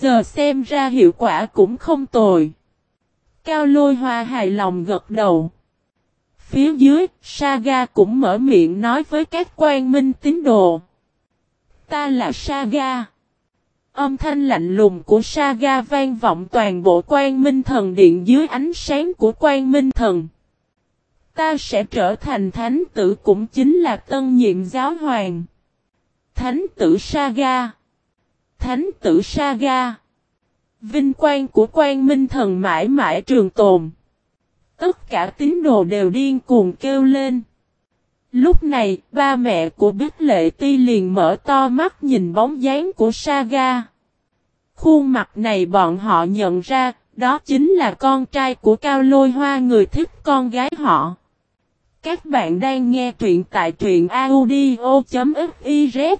Giờ xem ra hiệu quả cũng không tồi. Cao lôi hoa hài lòng gật đầu. Phía dưới, Saga cũng mở miệng nói với các quan minh tín đồ. Ta là Saga. Âm thanh lạnh lùng của Saga vang vọng toàn bộ quan minh thần điện dưới ánh sáng của quan minh thần. Ta sẽ trở thành thánh tử cũng chính là tân nhiệm giáo hoàng. Thánh tử Saga. Thánh tử Saga. Vinh quang của quan minh thần mãi mãi trường tồn. Tất cả tín đồ đều điên cuồng kêu lên. Lúc này, ba mẹ của Bích Lệ Ti liền mở to mắt nhìn bóng dáng của Saga. Khuôn mặt này bọn họ nhận ra, đó chính là con trai của Cao Lôi Hoa người thích con gái họ. Các bạn đang nghe truyện tại truyện audio.fif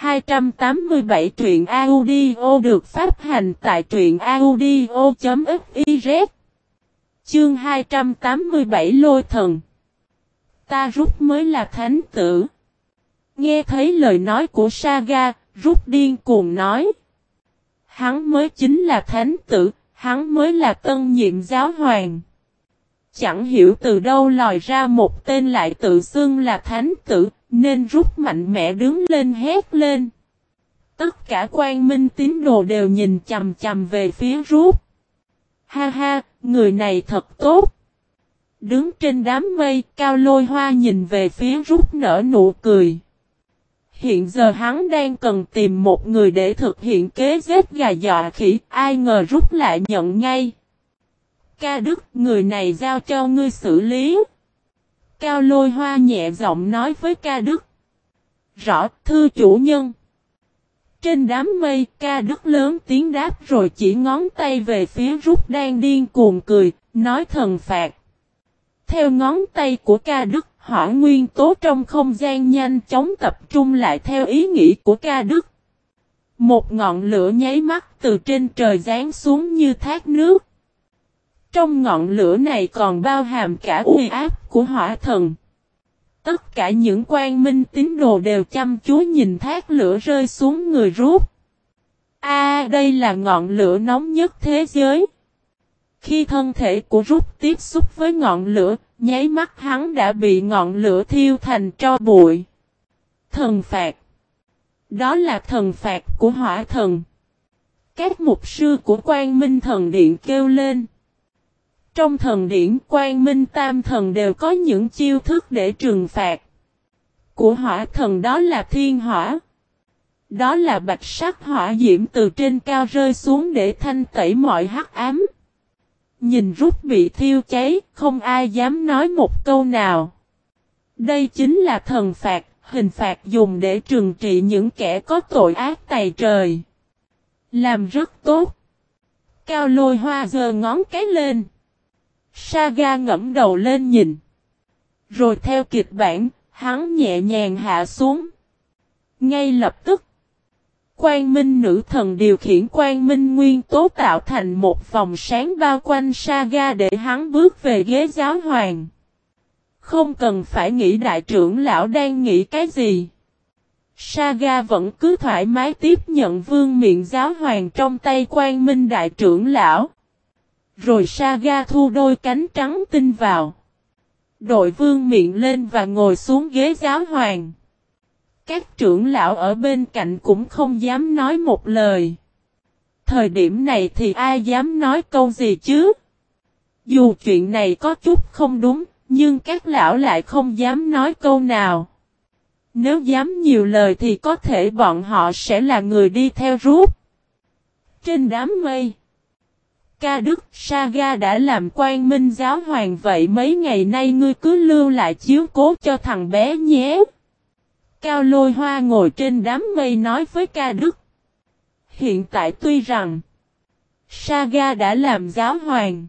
287 truyện audio được phát hành tại truyện audio.fiz Chương 287 Lôi Thần Ta rút mới là thánh tử. Nghe thấy lời nói của Saga, rút điên cuồng nói. Hắn mới chính là thánh tử, hắn mới là tân nhiệm giáo hoàng. Chẳng hiểu từ đâu lòi ra một tên lại tự xưng là thánh tử, nên rút mạnh mẽ đứng lên hét lên. Tất cả quan minh tín đồ đều nhìn chầm chầm về phía rút. Ha ha, người này thật tốt. Đứng trên đám mây, cao lôi hoa nhìn về phía rút nở nụ cười. Hiện giờ hắn đang cần tìm một người để thực hiện kế giết gà dọa khỉ, ai ngờ rút lại nhận ngay. Ca Đức, người này giao cho ngươi xử lý. Cao lôi hoa nhẹ giọng nói với ca Đức. Rõ, thư chủ nhân. Trên đám mây, ca Đức lớn tiếng đáp rồi chỉ ngón tay về phía rút đang điên cuồng cười, nói thần phạt. Theo ngón tay của ca Đức, hỏa nguyên tố trong không gian nhanh chóng tập trung lại theo ý nghĩ của ca Đức. Một ngọn lửa nháy mắt từ trên trời rán xuống như thác nước. Trong ngọn lửa này còn bao hàm cả uy áp của hỏa thần. Tất cả những quan minh tín đồ đều chăm chú nhìn thác lửa rơi xuống người rút. A đây là ngọn lửa nóng nhất thế giới. Khi thân thể của rút tiếp xúc với ngọn lửa, nháy mắt hắn đã bị ngọn lửa thiêu thành tro bụi. Thần phạt Đó là thần phạt của hỏa thần. Các mục sư của quan minh thần điện kêu lên. Trong thần điển quan minh tam thần đều có những chiêu thức để trừng phạt. Của hỏa thần đó là thiên hỏa. Đó là bạch sắc hỏa diễm từ trên cao rơi xuống để thanh tẩy mọi hắc ám. Nhìn rút bị thiêu cháy, không ai dám nói một câu nào. Đây chính là thần phạt, hình phạt dùng để trừng trị những kẻ có tội ác tày trời. Làm rất tốt. Cao lôi hoa giơ ngón cái lên. Saga ngẫm đầu lên nhìn. Rồi theo kịch bản, hắn nhẹ nhàng hạ xuống. Ngay lập tức, Quang Minh nữ thần điều khiển Quang Minh nguyên tố tạo thành một vòng sáng bao quanh Saga để hắn bước về ghế giáo hoàng. Không cần phải nghĩ đại trưởng lão đang nghĩ cái gì. Saga vẫn cứ thoải mái tiếp nhận vương miệng giáo hoàng trong tay Quang Minh đại trưởng lão. Rồi Saga thu đôi cánh trắng tinh vào. Đội vương miệng lên và ngồi xuống ghế giáo hoàng. Các trưởng lão ở bên cạnh cũng không dám nói một lời. Thời điểm này thì ai dám nói câu gì chứ? Dù chuyện này có chút không đúng, nhưng các lão lại không dám nói câu nào. Nếu dám nhiều lời thì có thể bọn họ sẽ là người đi theo rút. Trên đám mây. Ca Đức, Saga đã làm quan minh giáo hoàng vậy mấy ngày nay ngươi cứ lưu lại chiếu cố cho thằng bé nhé. Cao lôi hoa ngồi trên đám mây nói với ca Đức. Hiện tại tuy rằng, Saga đã làm giáo hoàng.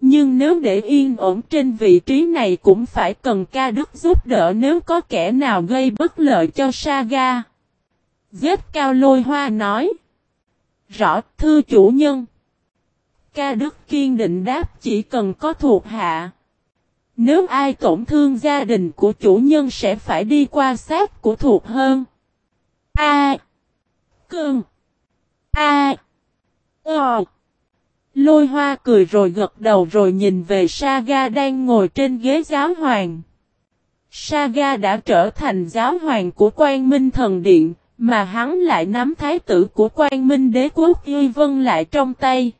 Nhưng nếu để yên ổn trên vị trí này cũng phải cần ca đức giúp đỡ nếu có kẻ nào gây bất lợi cho Saga. Giết cao lôi hoa nói. Rõ thư chủ nhân. Ca Đức kiên định đáp chỉ cần có thuộc hạ. Nếu ai tổn thương gia đình của chủ nhân sẽ phải đi qua sát của thuộc hơn. A. Cưng. A. Ờ. Lôi hoa cười rồi gật đầu rồi nhìn về Saga đang ngồi trên ghế giáo hoàng. Saga đã trở thành giáo hoàng của quan minh thần điện, mà hắn lại nắm thái tử của quan minh đế quốc Y Vân lại trong tay.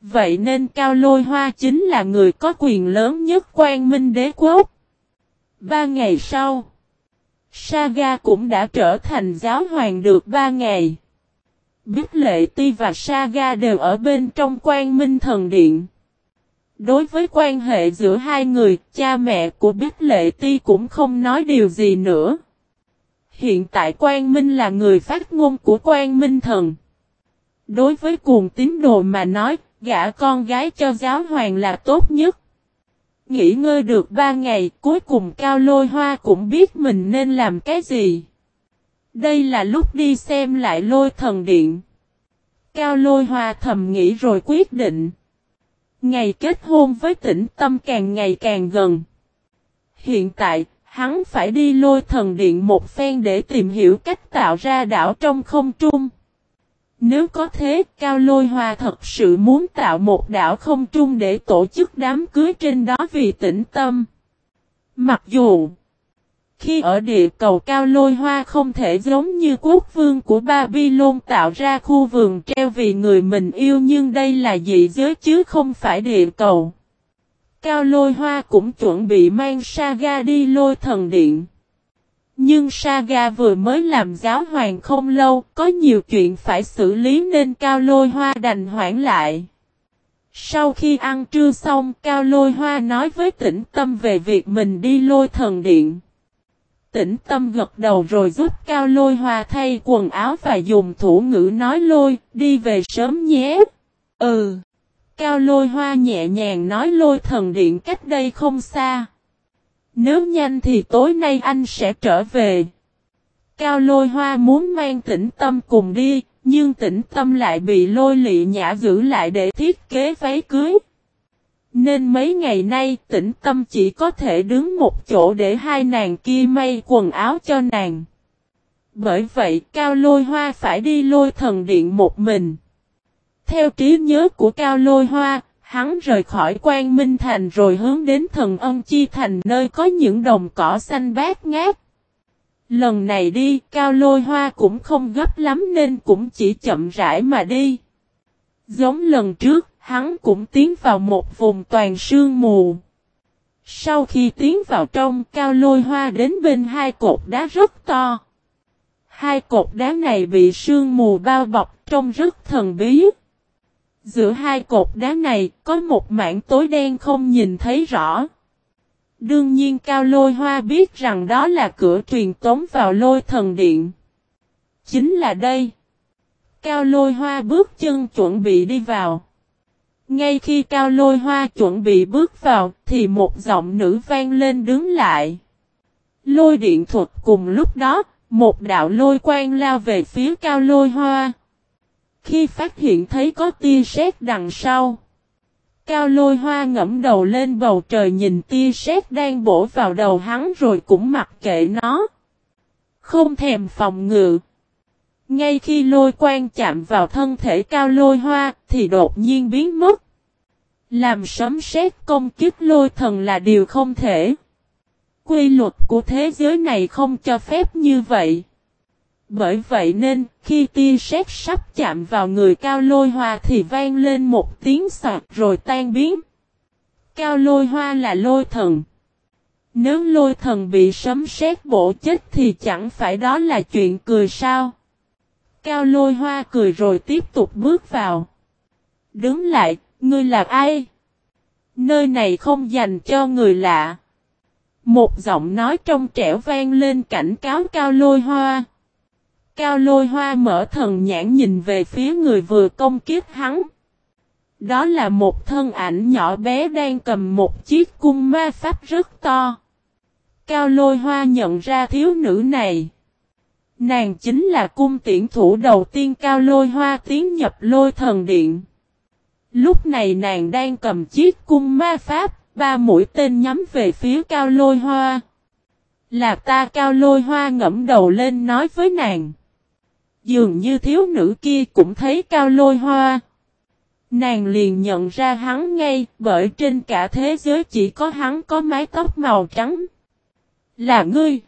Vậy nên Cao Lôi Hoa chính là người có quyền lớn nhất quan minh đế quốc. Ba ngày sau, Saga cũng đã trở thành giáo hoàng được ba ngày. Bích Lệ Ti và Saga đều ở bên trong quan minh thần điện. Đối với quan hệ giữa hai người, cha mẹ của Bích Lệ Ti cũng không nói điều gì nữa. Hiện tại Quan Minh là người phát ngôn của Quan Minh Thần. Đối với cuồng tín đồ mà nói, gả con gái cho giáo hoàng là tốt nhất. Nghỉ ngơi được ba ngày, cuối cùng Cao Lôi Hoa cũng biết mình nên làm cái gì. Đây là lúc đi xem lại lôi thần điện. Cao Lôi Hoa thầm nghĩ rồi quyết định. Ngày kết hôn với tĩnh tâm càng ngày càng gần. Hiện tại, hắn phải đi lôi thần điện một phen để tìm hiểu cách tạo ra đảo trong không trung. Nếu có thế, Cao Lôi Hoa thật sự muốn tạo một đảo không trung để tổ chức đám cưới trên đó vì tĩnh tâm. Mặc dù, khi ở địa cầu Cao Lôi Hoa không thể giống như quốc vương của Babylon tạo ra khu vườn treo vì người mình yêu nhưng đây là dị giới chứ không phải địa cầu. Cao Lôi Hoa cũng chuẩn bị mang Saga đi lôi thần điện. Nhưng Saga vừa mới làm giáo hoàng không lâu, có nhiều chuyện phải xử lý nên Cao Lôi Hoa đành hoãn lại. Sau khi ăn trưa xong, Cao Lôi Hoa nói với tĩnh tâm về việc mình đi lôi thần điện. Tĩnh tâm gật đầu rồi giúp Cao Lôi Hoa thay quần áo và dùng thủ ngữ nói lôi, đi về sớm nhé. Ừ. Cao Lôi Hoa nhẹ nhàng nói lôi thần điện cách đây không xa. Nếu nhanh thì tối nay anh sẽ trở về. Cao lôi hoa muốn mang tĩnh tâm cùng đi, nhưng tĩnh tâm lại bị lôi lị nhã giữ lại để thiết kế váy cưới. Nên mấy ngày nay tĩnh tâm chỉ có thể đứng một chỗ để hai nàng kia may quần áo cho nàng. Bởi vậy Cao Lôi Hoa phải đi lôi thần điện một mình. Theo trí nhớ của Cao Lôi Hoa, Hắn rời khỏi quan minh thành rồi hướng đến thần ân chi thành nơi có những đồng cỏ xanh bát ngát. Lần này đi, cao lôi hoa cũng không gấp lắm nên cũng chỉ chậm rãi mà đi. Giống lần trước, hắn cũng tiến vào một vùng toàn sương mù. Sau khi tiến vào trong, cao lôi hoa đến bên hai cột đá rất to. Hai cột đá này bị sương mù bao bọc trông rất thần bí. Giữa hai cột đá này có một mảng tối đen không nhìn thấy rõ. Đương nhiên Cao Lôi Hoa biết rằng đó là cửa truyền tống vào lôi thần điện. Chính là đây. Cao Lôi Hoa bước chân chuẩn bị đi vào. Ngay khi Cao Lôi Hoa chuẩn bị bước vào thì một giọng nữ vang lên đứng lại. Lôi điện thuật cùng lúc đó, một đạo lôi quang lao về phía Cao Lôi Hoa. Khi phát hiện thấy có tia sét đằng sau. Cao lôi hoa ngẫm đầu lên bầu trời nhìn tia sét đang bổ vào đầu hắn rồi cũng mặc kệ nó. Không thèm phòng ngự. Ngay khi lôi quan chạm vào thân thể cao lôi hoa thì đột nhiên biến mất. Làm sấm sét công kích lôi thần là điều không thể. Quy luật của thế giới này không cho phép như vậy. Bởi vậy nên, khi tia sét sắp chạm vào người cao lôi hoa thì vang lên một tiếng sạc rồi tan biến. Cao lôi hoa là lôi thần. Nếu lôi thần bị sấm sét bổ chết thì chẳng phải đó là chuyện cười sao. Cao lôi hoa cười rồi tiếp tục bước vào. Đứng lại, ngươi là ai? Nơi này không dành cho người lạ. Một giọng nói trong trẻo vang lên cảnh cáo cao lôi hoa. Cao lôi hoa mở thần nhãn nhìn về phía người vừa công kiếp hắn. Đó là một thân ảnh nhỏ bé đang cầm một chiếc cung ma pháp rất to. Cao lôi hoa nhận ra thiếu nữ này. Nàng chính là cung tiễn thủ đầu tiên cao lôi hoa tiến nhập lôi thần điện. Lúc này nàng đang cầm chiếc cung ma pháp, ba mũi tên nhắm về phía cao lôi hoa. Là ta cao lôi hoa ngẫm đầu lên nói với nàng. Dường như thiếu nữ kia cũng thấy cao lôi hoa. Nàng liền nhận ra hắn ngay, bởi trên cả thế giới chỉ có hắn có mái tóc màu trắng. Là ngươi.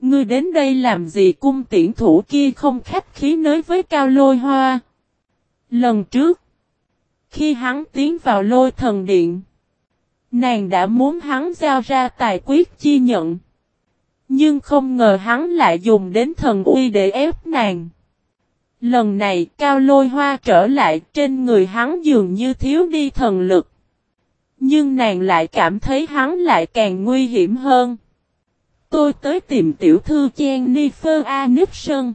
Ngươi đến đây làm gì cung tiễn thủ kia không khách khí nới với cao lôi hoa. Lần trước. Khi hắn tiến vào lôi thần điện. Nàng đã muốn hắn giao ra tài quyết chi nhận. Nhưng không ngờ hắn lại dùng đến thần uy để ép nàng. Lần này, cao lôi hoa trở lại, trên người hắn dường như thiếu đi thần lực. Nhưng nàng lại cảm thấy hắn lại càng nguy hiểm hơn. Tôi tới tìm tiểu thư Chen Nifer Anipson.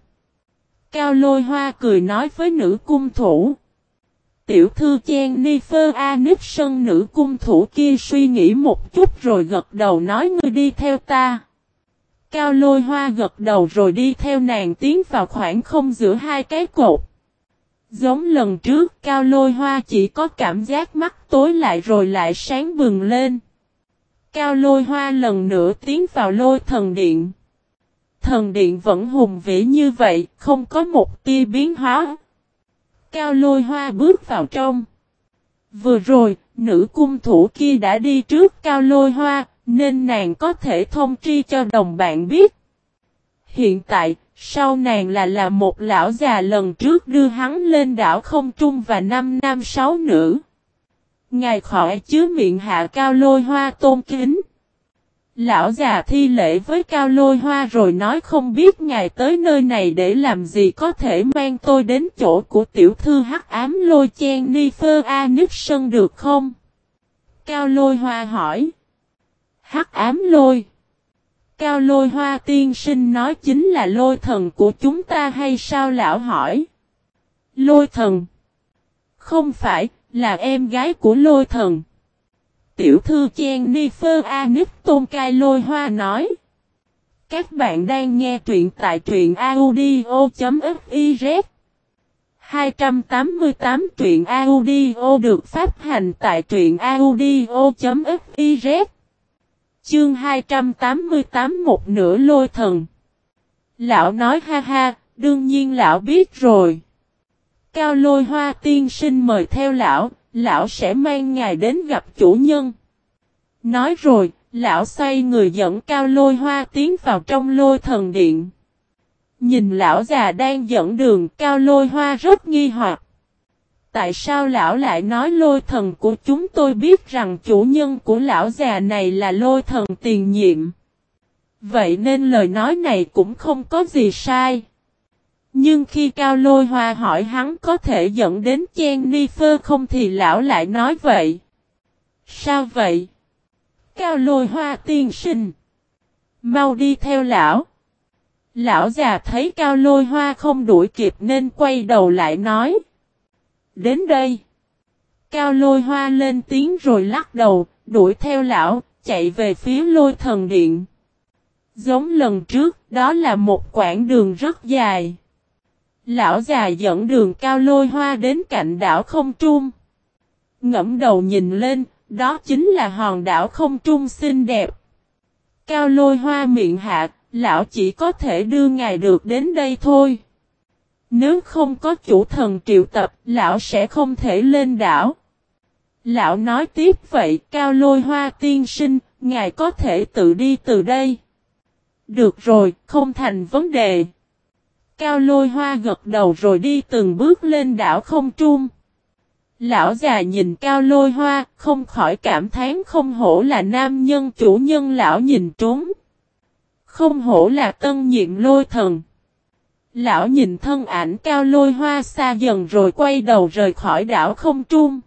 Cao lôi hoa cười nói với nữ cung thủ. Tiểu thư Chen Nifer Anipson nữ cung thủ kia suy nghĩ một chút rồi gật đầu nói, ngươi đi theo ta. Cao lôi hoa gật đầu rồi đi theo nàng tiến vào khoảng không giữa hai cái cột. Giống lần trước cao lôi hoa chỉ có cảm giác mắt tối lại rồi lại sáng bừng lên. Cao lôi hoa lần nữa tiến vào lôi thần điện. Thần điện vẫn hùng vĩ như vậy, không có một tia biến hóa. Cao lôi hoa bước vào trong. Vừa rồi, nữ cung thủ kia đã đi trước cao lôi hoa, nên nàng có thể thông tri cho đồng bạn biết. Hiện tại, sau nàng là là một lão già lần trước đưa hắn lên đảo không trung và năm nam sáu nữ. Ngài khỏi chứa miệng hạ cao lôi hoa tôn kính. Lão già thi lễ với cao lôi hoa rồi nói không biết ngài tới nơi này để làm gì có thể mang tôi đến chỗ của tiểu thư hắc ám lôi chen ni phơ a nít sân được không? Cao lôi hoa hỏi. Hắc ám lôi. Cao lôi hoa tiên sinh nói chính là lôi thần của chúng ta hay sao lão hỏi? Lôi thần. Không phải, là em gái của lôi thần. Tiểu thư chen ni phơ a nít tôn cai lôi hoa nói. Các bạn đang nghe truyện tại truyện audio.fiz 288 truyện audio được phát hành tại truyện audio.fiz Chương 288 một nửa lôi thần Lão nói ha ha, đương nhiên lão biết rồi. Cao lôi hoa tiên sinh mời theo lão, lão sẽ mang ngài đến gặp chủ nhân. Nói rồi, lão xoay người dẫn cao lôi hoa tiến vào trong lôi thần điện. Nhìn lão già đang dẫn đường cao lôi hoa rất nghi hoặc. Tại sao lão lại nói lôi thần của chúng tôi biết rằng chủ nhân của lão già này là lôi thần tiền nhiệm. Vậy nên lời nói này cũng không có gì sai. Nhưng khi Cao Lôi Hoa hỏi hắn có thể dẫn đến Chen Ni Phơ không thì lão lại nói vậy. Sao vậy? Cao Lôi Hoa tiên sinh. Mau đi theo lão. Lão già thấy Cao Lôi Hoa không đuổi kịp nên quay đầu lại nói. Đến đây. Cao Lôi Hoa lên tiếng rồi lắc đầu, đuổi theo lão, chạy về phía lôi thần điện. Giống lần trước, đó là một quãng đường rất dài. Lão già dẫn đường cao lôi hoa đến cạnh đảo không trung. Ngẫm đầu nhìn lên, đó chính là hòn đảo không trung xinh đẹp. Cao lôi hoa miệng hạ, lão chỉ có thể đưa ngài được đến đây thôi. Nếu không có chủ thần triệu tập, lão sẽ không thể lên đảo. Lão nói tiếp vậy, cao lôi hoa tiên sinh, ngài có thể tự đi từ đây. Được rồi, không thành vấn đề. Cao lôi hoa gật đầu rồi đi từng bước lên đảo không trung. Lão già nhìn cao lôi hoa, không khỏi cảm thán không hổ là nam nhân chủ nhân lão nhìn trốn. Không hổ là tân nhiệm lôi thần. Lão nhìn thân ảnh cao lôi hoa xa dần rồi quay đầu rời khỏi đảo không trung.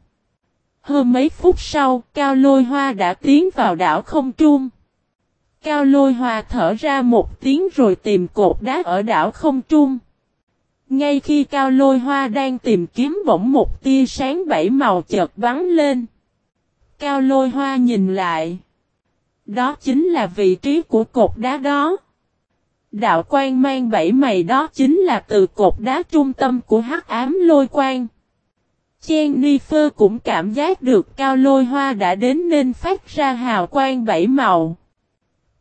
Hơn mấy phút sau, cao lôi hoa đã tiến vào đảo không trung. Cao lôi hoa thở ra một tiếng rồi tìm cột đá ở đảo không trung. Ngay khi cao lôi hoa đang tìm kiếm bỗng một tia sáng bảy màu chợt bắn lên. Cao lôi hoa nhìn lại. Đó chính là vị trí của cột đá đó. Đạo quan mang bảy mày đó chính là từ cột đá trung tâm của hắc ám lôi quan. Jennifer cũng cảm giác được cao lôi hoa đã đến nên phát ra hào quang bảy màu.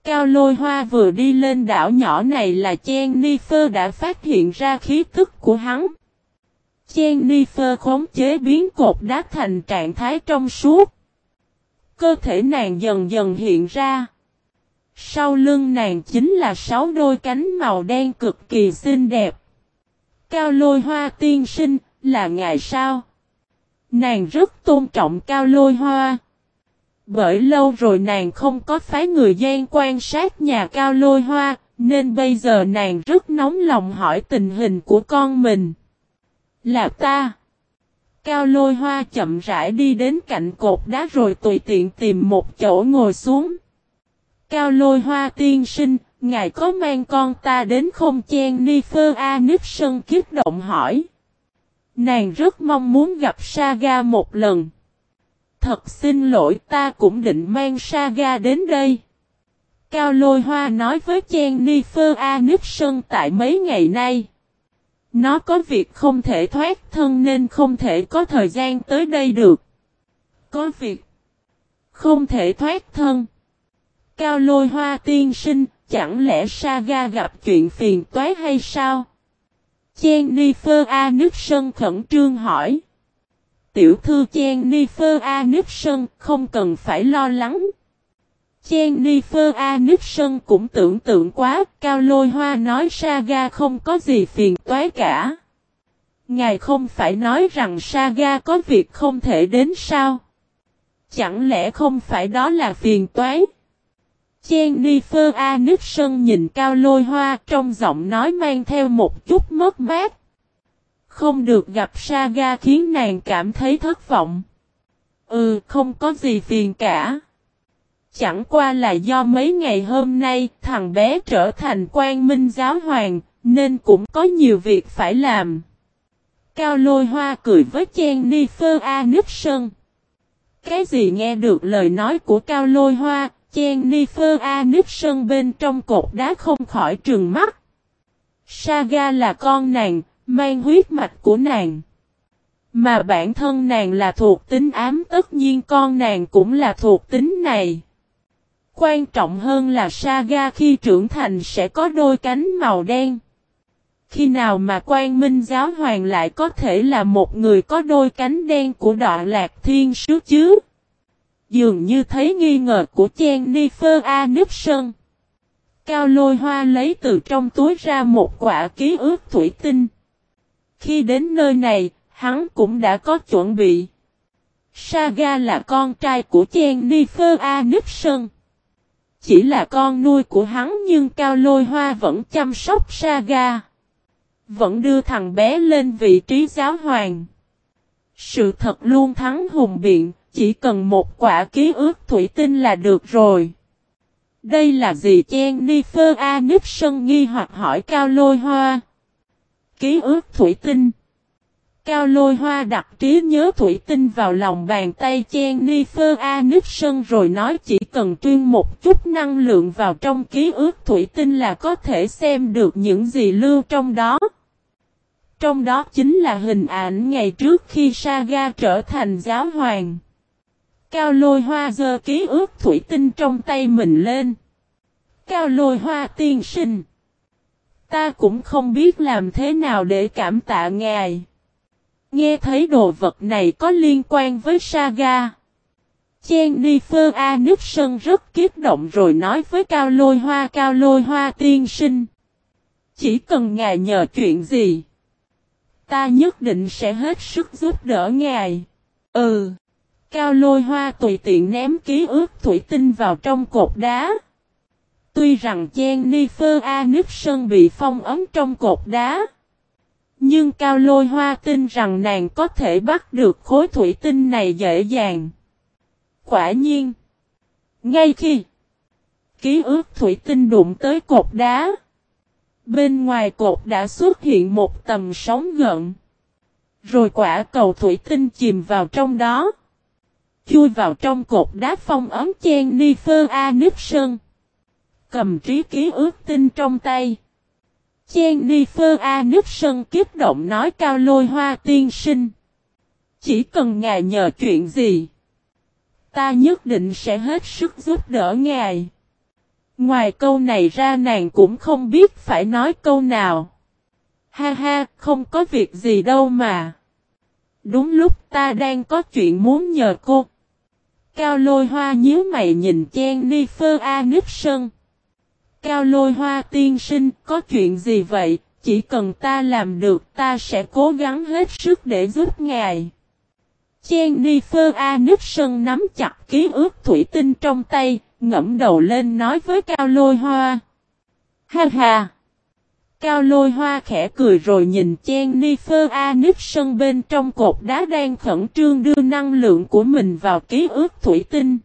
Cao lôi hoa vừa đi lên đảo nhỏ này là Jennifer đã phát hiện ra khí tức của hắn. Jennifer khống chế biến cột đá thành trạng thái trong suốt. Cơ thể nàng dần dần hiện ra. Sau lưng nàng chính là sáu đôi cánh màu đen cực kỳ xinh đẹp. Cao lôi hoa tiên sinh, là ngài sao? Nàng rất tôn trọng cao lôi hoa. Bởi lâu rồi nàng không có phái người gian quan sát nhà cao lôi hoa, nên bây giờ nàng rất nóng lòng hỏi tình hình của con mình. Là ta. Cao lôi hoa chậm rãi đi đến cạnh cột đá rồi tùy tiện tìm một chỗ ngồi xuống. Cao lôi hoa tiên sinh, ngài có mang con ta đến không chen ni phơ a nếp sân kiếp động hỏi. Nàng rất mong muốn gặp Saga một lần. Thật xin lỗi ta cũng định mang Saga đến đây. Cao lôi hoa nói với chen ni phơ a nếp sân tại mấy ngày nay. Nó có việc không thể thoát thân nên không thể có thời gian tới đây được. Có việc không thể thoát thân. Cao lôi hoa tiên sinh, chẳng lẽ Saga gặp chuyện phiền toái hay sao? Jennifer Aniston khẩn trương hỏi. Tiểu thư Jennifer Aniston không cần phải lo lắng. Jennifer Aniston cũng tưởng tượng quá, Cao Lôi Hoa nói Saga không có gì phiền toái cả. Ngài không phải nói rằng Saga có việc không thể đến sao? Chẳng lẽ không phải đó là phiền toái? Jennifer Aniston nhìn Cao Lôi Hoa trong giọng nói mang theo một chút mất mát. Không được gặp Saga khiến nàng cảm thấy thất vọng. Ừ, không có gì phiền cả. Chẳng qua là do mấy ngày hôm nay thằng bé trở thành quan minh giáo hoàng, nên cũng có nhiều việc phải làm. Cao lôi hoa cười với Jennifer Aniston. Cái gì nghe được lời nói của Cao lôi hoa, Jennifer Aniston bên trong cột đá không khỏi trừng mắt. Saga là con nàng, mang huyết mạch của nàng. Mà bản thân nàng là thuộc tính ám tất nhiên con nàng cũng là thuộc tính này. Quan trọng hơn là Saga khi trưởng thành sẽ có đôi cánh màu đen. Khi nào mà quan minh giáo hoàng lại có thể là một người có đôi cánh đen của đoạn lạc thiên sứ chứ? Dường như thấy nghi ngờ của Jennifer Aniston. Cao lôi hoa lấy từ trong túi ra một quả ký ức thủy tinh. Khi đến nơi này, hắn cũng đã có chuẩn bị. Saga là con trai của Jennifer Aniston. Chỉ là con nuôi của hắn nhưng Cao Lôi Hoa vẫn chăm sóc Saga. Vẫn đưa thằng bé lên vị trí giáo hoàng. Sự thật luôn thắng hùng biện, chỉ cần một quả ký ức thủy tinh là được rồi. Đây là gì chen Jennifer Aniston nghi hoặc hỏi Cao Lôi Hoa. Ký ức thủy tinh. Cao lôi hoa đặt trí nhớ thủy tinh vào lòng bàn tay chen Jennifer Aniston rồi nói chỉ cần tuyên một chút năng lượng vào trong ký ức thủy tinh là có thể xem được những gì lưu trong đó. Trong đó chính là hình ảnh ngày trước khi Saga trở thành giáo hoàng. Cao lôi hoa giơ ký ức thủy tinh trong tay mình lên. Cao lôi hoa tiên sinh. Ta cũng không biết làm thế nào để cảm tạ ngài. Nghe thấy đồ vật này có liên quan với Saga. Jennifer Aniston rất kiếp động rồi nói với Cao Lôi Hoa, Cao Lôi Hoa tiên sinh. Chỉ cần ngài nhờ chuyện gì. Ta nhất định sẽ hết sức giúp đỡ ngài. Ừ. Cao Lôi Hoa tùy tiện ném ký ức thủy tinh vào trong cột đá. Tuy rằng Jennifer Aniston bị phong ấm trong cột đá. Nhưng Cao Lôi Hoa tin rằng nàng có thể bắt được khối thủy tinh này dễ dàng. Quả nhiên. Ngay khi ký ức thủy tinh đụng tới cột đá. Bên ngoài cột đã xuất hiện một tầm sóng gợn. Rồi quả cầu thủy tinh chìm vào trong đó. Chui vào trong cột đá phong ấm chen đi phơ a Nifer sơn Cầm trí ký ước tinh trong tay. chen đi phơ a Jennifer sơn kiếp động nói cao lôi hoa tiên sinh. Chỉ cần ngài nhờ chuyện gì. Ta nhất định sẽ hết sức giúp đỡ ngài. Ngoài câu này ra nàng cũng không biết phải nói câu nào. Ha ha, không có việc gì đâu mà. Đúng lúc ta đang có chuyện muốn nhờ cô. Cao lôi hoa nhíu mày nhìn chen ni phơ a nếp sân. Cao lôi hoa tiên sinh có chuyện gì vậy? Chỉ cần ta làm được ta sẽ cố gắng hết sức để giúp ngài. chen đi phơ a Jennifer sân nắm chặt ký ức thủy tinh trong tay, ngẫm đầu lên nói với Cao Lôi Hoa. Ha ha! Cao Lôi Hoa khẽ cười rồi nhìn Jennifer Aniston bên trong cột đá đang khẩn trương đưa năng lượng của mình vào ký ức thủy tinh.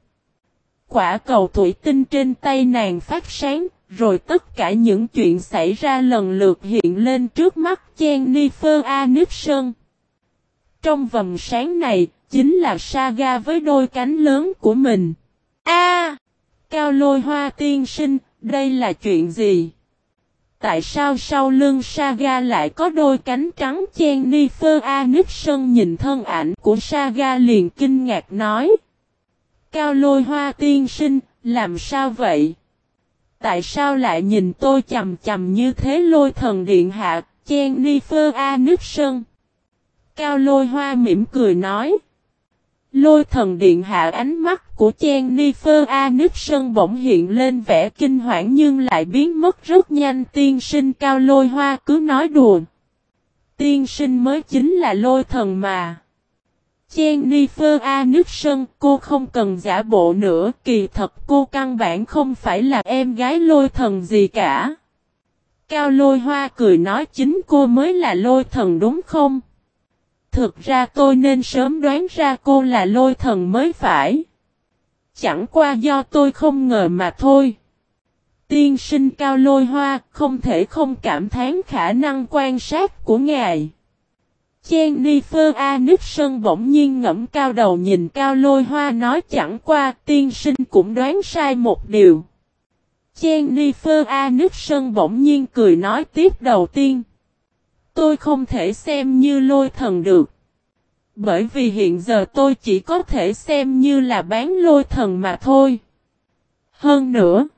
Quả cầu thủy tinh trên tay nàng phát sáng, rồi tất cả những chuyện xảy ra lần lượt hiện lên trước mắt Jennifer Aniston. Trong vầng sáng này, chính là Saga với đôi cánh lớn của mình. A, Cao lôi hoa tiên sinh, đây là chuyện gì? Tại sao sau lưng Saga lại có đôi cánh trắng chen Nifer Aniston nhìn thân ảnh của Saga liền kinh ngạc nói. Cao lôi hoa tiên sinh, làm sao vậy? Tại sao lại nhìn tôi chầm chầm như thế lôi thần điện hạ, chen Nifer Aniston? Cao lôi hoa mỉm cười nói. Lôi thần điện hạ ánh mắt của Jennifer Aniston bỗng hiện lên vẻ kinh hoảng nhưng lại biến mất rất nhanh tiên sinh cao lôi hoa cứ nói đùa. Tiên sinh mới chính là lôi thần mà. Jennifer Aniston cô không cần giả bộ nữa kỳ thật cô căn bản không phải là em gái lôi thần gì cả. Cao lôi hoa cười nói chính cô mới là lôi thần đúng không? Thực ra tôi nên sớm đoán ra cô là lôi thần mới phải. Chẳng qua do tôi không ngờ mà thôi. Tiên sinh cao lôi hoa không thể không cảm thán khả năng quan sát của ngài. Jennifer Aniston bỗng nhiên ngẫm cao đầu nhìn cao lôi hoa nói chẳng qua tiên sinh cũng đoán sai một điều. Jennifer Aniston bỗng nhiên cười nói tiếp đầu tiên. Tôi không thể xem như lôi thần được. Bởi vì hiện giờ tôi chỉ có thể xem như là bán lôi thần mà thôi. Hơn nữa.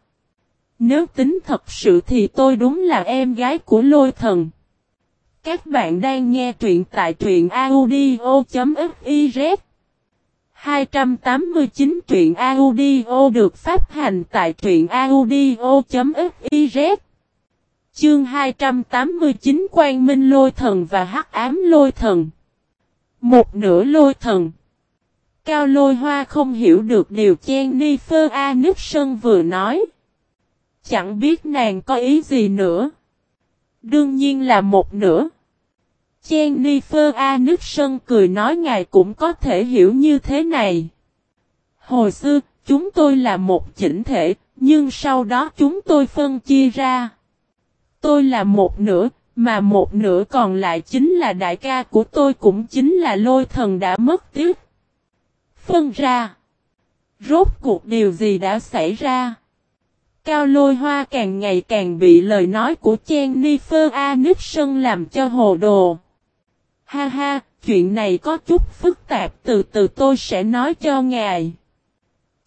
Nếu tính thật sự thì tôi đúng là em gái của lôi thần. Các bạn đang nghe truyện tại truyện audio.fiz 289 truyện audio được phát hành tại truyện audio.fiz Chương 289 Quang Minh Lôi Thần và Hắc Ám Lôi Thần Một nửa lôi thần Cao lôi hoa không hiểu được điều chen ni phơ A Nước Sơn vừa nói. Chẳng biết nàng có ý gì nữa. Đương nhiên là một nửa. Chen ni phơ A Nước Sơn cười nói ngài cũng có thể hiểu như thế này. Hồi xưa, chúng tôi là một chỉnh thể, nhưng sau đó chúng tôi phân chia ra. Tôi là một nửa, mà một nửa còn lại chính là đại ca của tôi cũng chính là lôi thần đã mất tiếc. Phân ra. Rốt cuộc điều gì đã xảy ra? Cao lôi hoa càng ngày càng bị lời nói của Jennifer Aniston làm cho hồ đồ. Ha ha, chuyện này có chút phức tạp từ từ tôi sẽ nói cho ngài.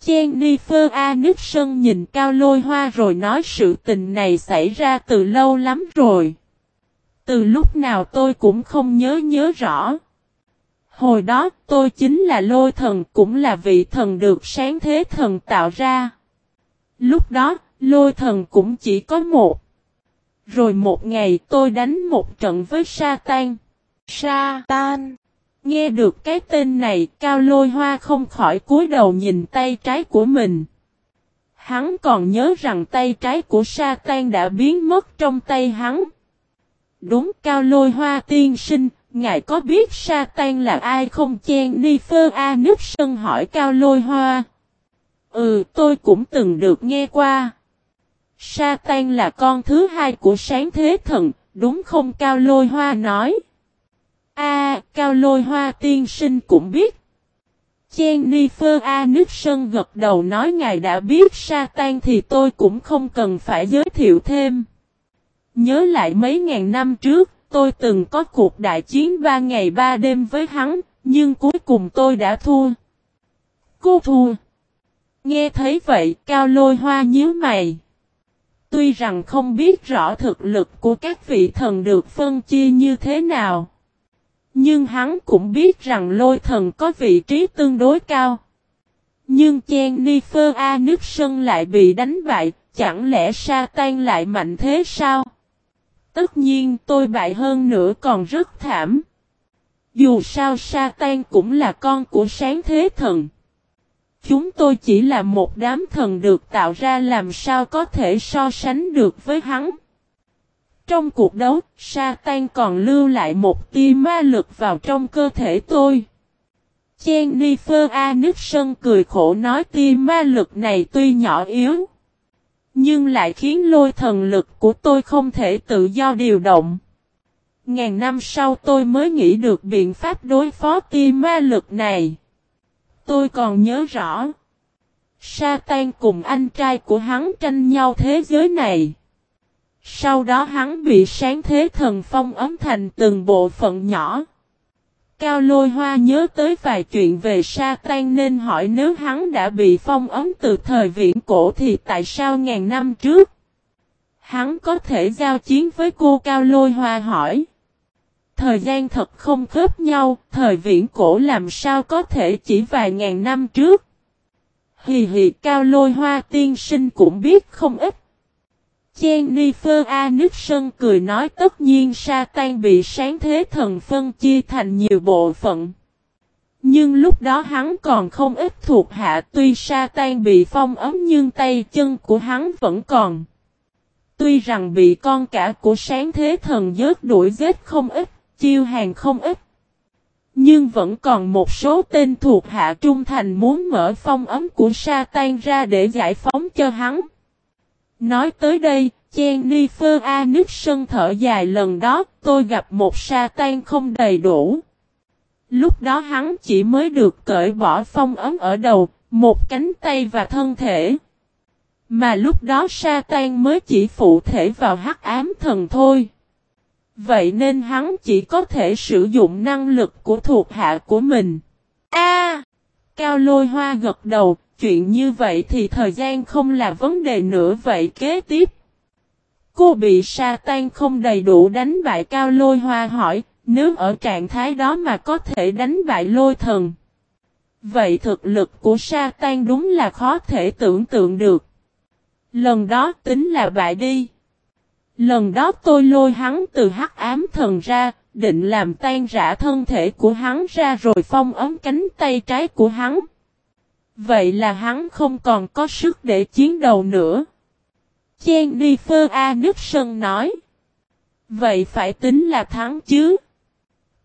Jennifer Aniston nhìn cao lôi hoa rồi nói sự tình này xảy ra từ lâu lắm rồi. Từ lúc nào tôi cũng không nhớ nhớ rõ. Hồi đó, tôi chính là lôi thần, cũng là vị thần được sáng thế thần tạo ra. Lúc đó, lôi thần cũng chỉ có một. Rồi một ngày, tôi đánh một trận với Satan. Satan. Nghe được cái tên này, Cao Lôi Hoa không khỏi cúi đầu nhìn tay trái của mình. Hắn còn nhớ rằng tay trái của Sa-tan đã biến mất trong tay hắn. Đúng Cao Lôi Hoa tiên sinh, ngài có biết Sa-tan là ai không chen ni phơ a nước sân hỏi Cao Lôi Hoa. Ừ, tôi cũng từng được nghe qua. Sa-tan là con thứ hai của sáng thế thần, đúng không Cao Lôi Hoa nói. A, Cao Lôi Hoa tiên sinh cũng biết. Jennifer Aniston gật đầu nói ngài đã biết Satan thì tôi cũng không cần phải giới thiệu thêm. Nhớ lại mấy ngàn năm trước, tôi từng có cuộc đại chiến ba ngày ba đêm với hắn, nhưng cuối cùng tôi đã thua. Cô thua. Nghe thấy vậy, Cao Lôi Hoa nhíu mày. Tuy rằng không biết rõ thực lực của các vị thần được phân chia như thế nào. Nhưng hắn cũng biết rằng lôi thần có vị trí tương đối cao. Nhưng chen nifera nước sơn lại bị đánh bại, chẳng lẽ sa tan lại mạnh thế sao? Tất nhiên tôi bại hơn nữa còn rất thảm. Dù sao sa tan cũng là con của sáng thế thần. Chúng tôi chỉ là một đám thần được tạo ra làm sao có thể so sánh được với hắn. Trong cuộc đấu, Satan còn lưu lại một tia ma lực vào trong cơ thể tôi. Jennifer Aniston cười khổ nói tia ma lực này tuy nhỏ yếu. Nhưng lại khiến lôi thần lực của tôi không thể tự do điều động. Ngàn năm sau tôi mới nghĩ được biện pháp đối phó tia ma lực này. Tôi còn nhớ rõ. Satan cùng anh trai của hắn tranh nhau thế giới này. Sau đó hắn bị sáng thế thần phong ấm thành từng bộ phận nhỏ. Cao lôi hoa nhớ tới vài chuyện về sa tan nên hỏi nếu hắn đã bị phong ấm từ thời viễn cổ thì tại sao ngàn năm trước? Hắn có thể giao chiến với cô Cao lôi hoa hỏi. Thời gian thật không khớp nhau, thời viễn cổ làm sao có thể chỉ vài ngàn năm trước? Hì hì Cao lôi hoa tiên sinh cũng biết không ít. Jennifer Aniston cười nói tất nhiên Satan bị sáng thế thần phân chia thành nhiều bộ phận. Nhưng lúc đó hắn còn không ít thuộc hạ tuy Satan bị phong ấm nhưng tay chân của hắn vẫn còn. Tuy rằng bị con cả của sáng thế thần giớt đuổi giết không ít, chiêu hàng không ít. Nhưng vẫn còn một số tên thuộc hạ trung thành muốn mở phong ấm của Satan ra để giải phóng cho hắn. Nói tới đây, Jennifer Aniston thở dài lần đó, tôi gặp một sa tan không đầy đủ. Lúc đó hắn chỉ mới được cởi bỏ phong ấm ở đầu, một cánh tay và thân thể. Mà lúc đó sa tan mới chỉ phụ thể vào hắc ám thần thôi. Vậy nên hắn chỉ có thể sử dụng năng lực của thuộc hạ của mình. A, Cao lôi hoa gật đầu, chuyện như vậy thì thời gian không là vấn đề nữa vậy kế tiếp. Cô bị sa tan không đầy đủ đánh bại cao lôi hoa hỏi, nếu ở trạng thái đó mà có thể đánh bại lôi thần. Vậy thực lực của sa tan đúng là khó thể tưởng tượng được. Lần đó tính là bại đi. Lần đó tôi lôi hắn từ hắc ám thần ra, định làm tan rã thân thể của hắn ra rồi phong ấm cánh tay trái của hắn. Vậy là hắn không còn có sức để chiến đầu nữa. Jennifer Sơn nói. Vậy phải tính là thắng chứ.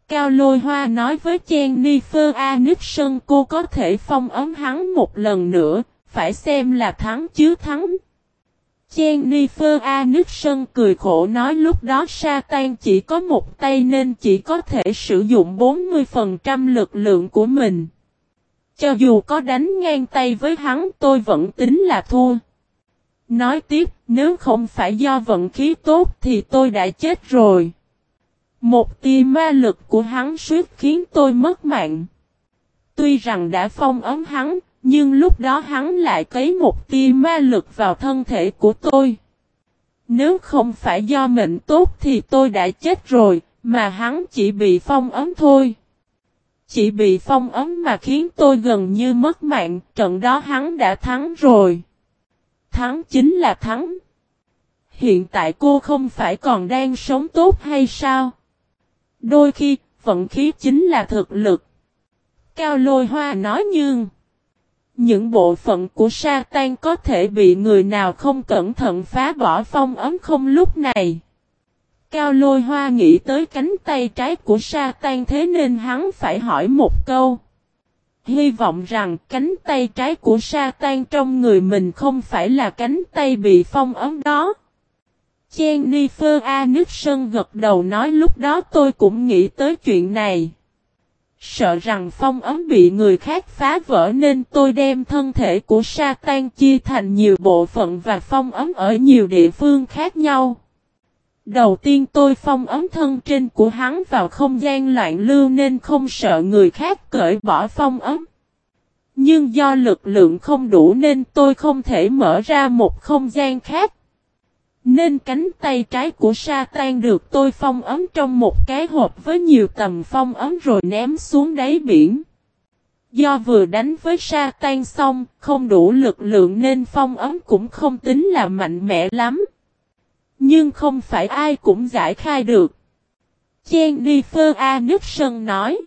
Cao lôi hoa nói với Jennifer Sơn cô có thể phong ấm hắn một lần nữa, phải xem là thắng chứ thắng. Jennifer Sơn cười khổ nói lúc đó Satan chỉ có một tay nên chỉ có thể sử dụng 40% lực lượng của mình. Cho dù có đánh ngang tay với hắn tôi vẫn tính là thua. Nói tiếp, nếu không phải do vận khí tốt thì tôi đã chết rồi. Một tia ma lực của hắn suýt khiến tôi mất mạng. Tuy rằng đã phong ấm hắn, nhưng lúc đó hắn lại cấy một tia ma lực vào thân thể của tôi. Nếu không phải do mệnh tốt thì tôi đã chết rồi, mà hắn chỉ bị phong ấm thôi. Chỉ bị phong ấm mà khiến tôi gần như mất mạng, trận đó hắn đã thắng rồi. Thắng chính là thắng. Hiện tại cô không phải còn đang sống tốt hay sao? Đôi khi, vận khí chính là thực lực. Cao lôi hoa nói nhưng... Những bộ phận của sa tan có thể bị người nào không cẩn thận phá bỏ phong ấm không lúc này. Cao lôi hoa nghĩ tới cánh tay trái của sa tan thế nên hắn phải hỏi một câu. Hy vọng rằng cánh tay trái của sa tan trong người mình không phải là cánh tay bị phong ấm đó. Jennifer Aniston gật đầu nói lúc đó tôi cũng nghĩ tới chuyện này. Sợ rằng phong ấm bị người khác phá vỡ nên tôi đem thân thể của Satan chia thành nhiều bộ phận và phong ấm ở nhiều địa phương khác nhau. Đầu tiên tôi phong ấm thân trên của hắn vào không gian loạn lưu nên không sợ người khác cởi bỏ phong ấm. Nhưng do lực lượng không đủ nên tôi không thể mở ra một không gian khác. Nên cánh tay trái của sa tan được tôi phong ấm trong một cái hộp với nhiều tầm phong ấm rồi ném xuống đáy biển. Do vừa đánh với sa tan xong, không đủ lực lượng nên phong ấm cũng không tính là mạnh mẽ lắm. Nhưng không phải ai cũng giải khai được. Janifer A. Nước Sơn nói.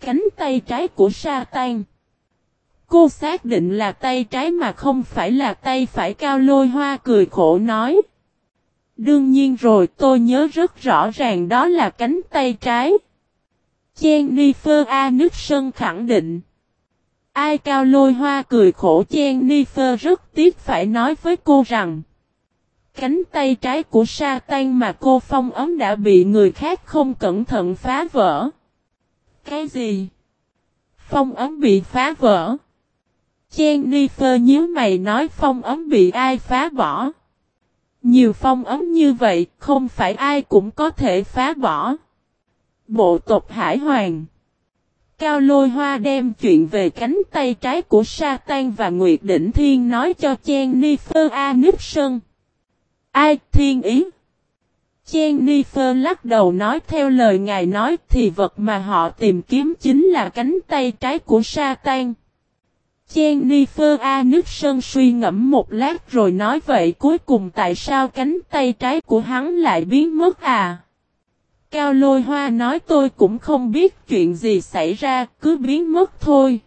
Cánh tay trái của sa tan. Cô xác định là tay trái mà không phải là tay phải cao lôi hoa cười khổ nói. Đương nhiên rồi, tôi nhớ rất rõ ràng đó là cánh tay trái. Janifer A. Nước Sơn khẳng định. Ai cao lôi hoa cười khổ Jennifer rất tiếc phải nói với cô rằng. Cánh tay trái của sa tan mà cô phong ấm đã bị người khác không cẩn thận phá vỡ. Cái gì? Phong ấm bị phá vỡ. Jennifer nhớ mày nói phong ấm bị ai phá bỏ. Nhiều phong ấm như vậy, không phải ai cũng có thể phá bỏ. Bộ tộc Hải Hoàng Cao lôi hoa đem chuyện về cánh tay trái của Satan và Nguyệt Đỉnh Thiên nói cho Jennifer Aniston. Ai thiên ý? Jennifer lắc đầu nói theo lời ngài nói thì vật mà họ tìm kiếm chính là cánh tay trái của Satan. Jennifer sơn suy ngẫm một lát rồi nói vậy cuối cùng tại sao cánh tay trái của hắn lại biến mất à? Cao lôi hoa nói tôi cũng không biết chuyện gì xảy ra, cứ biến mất thôi.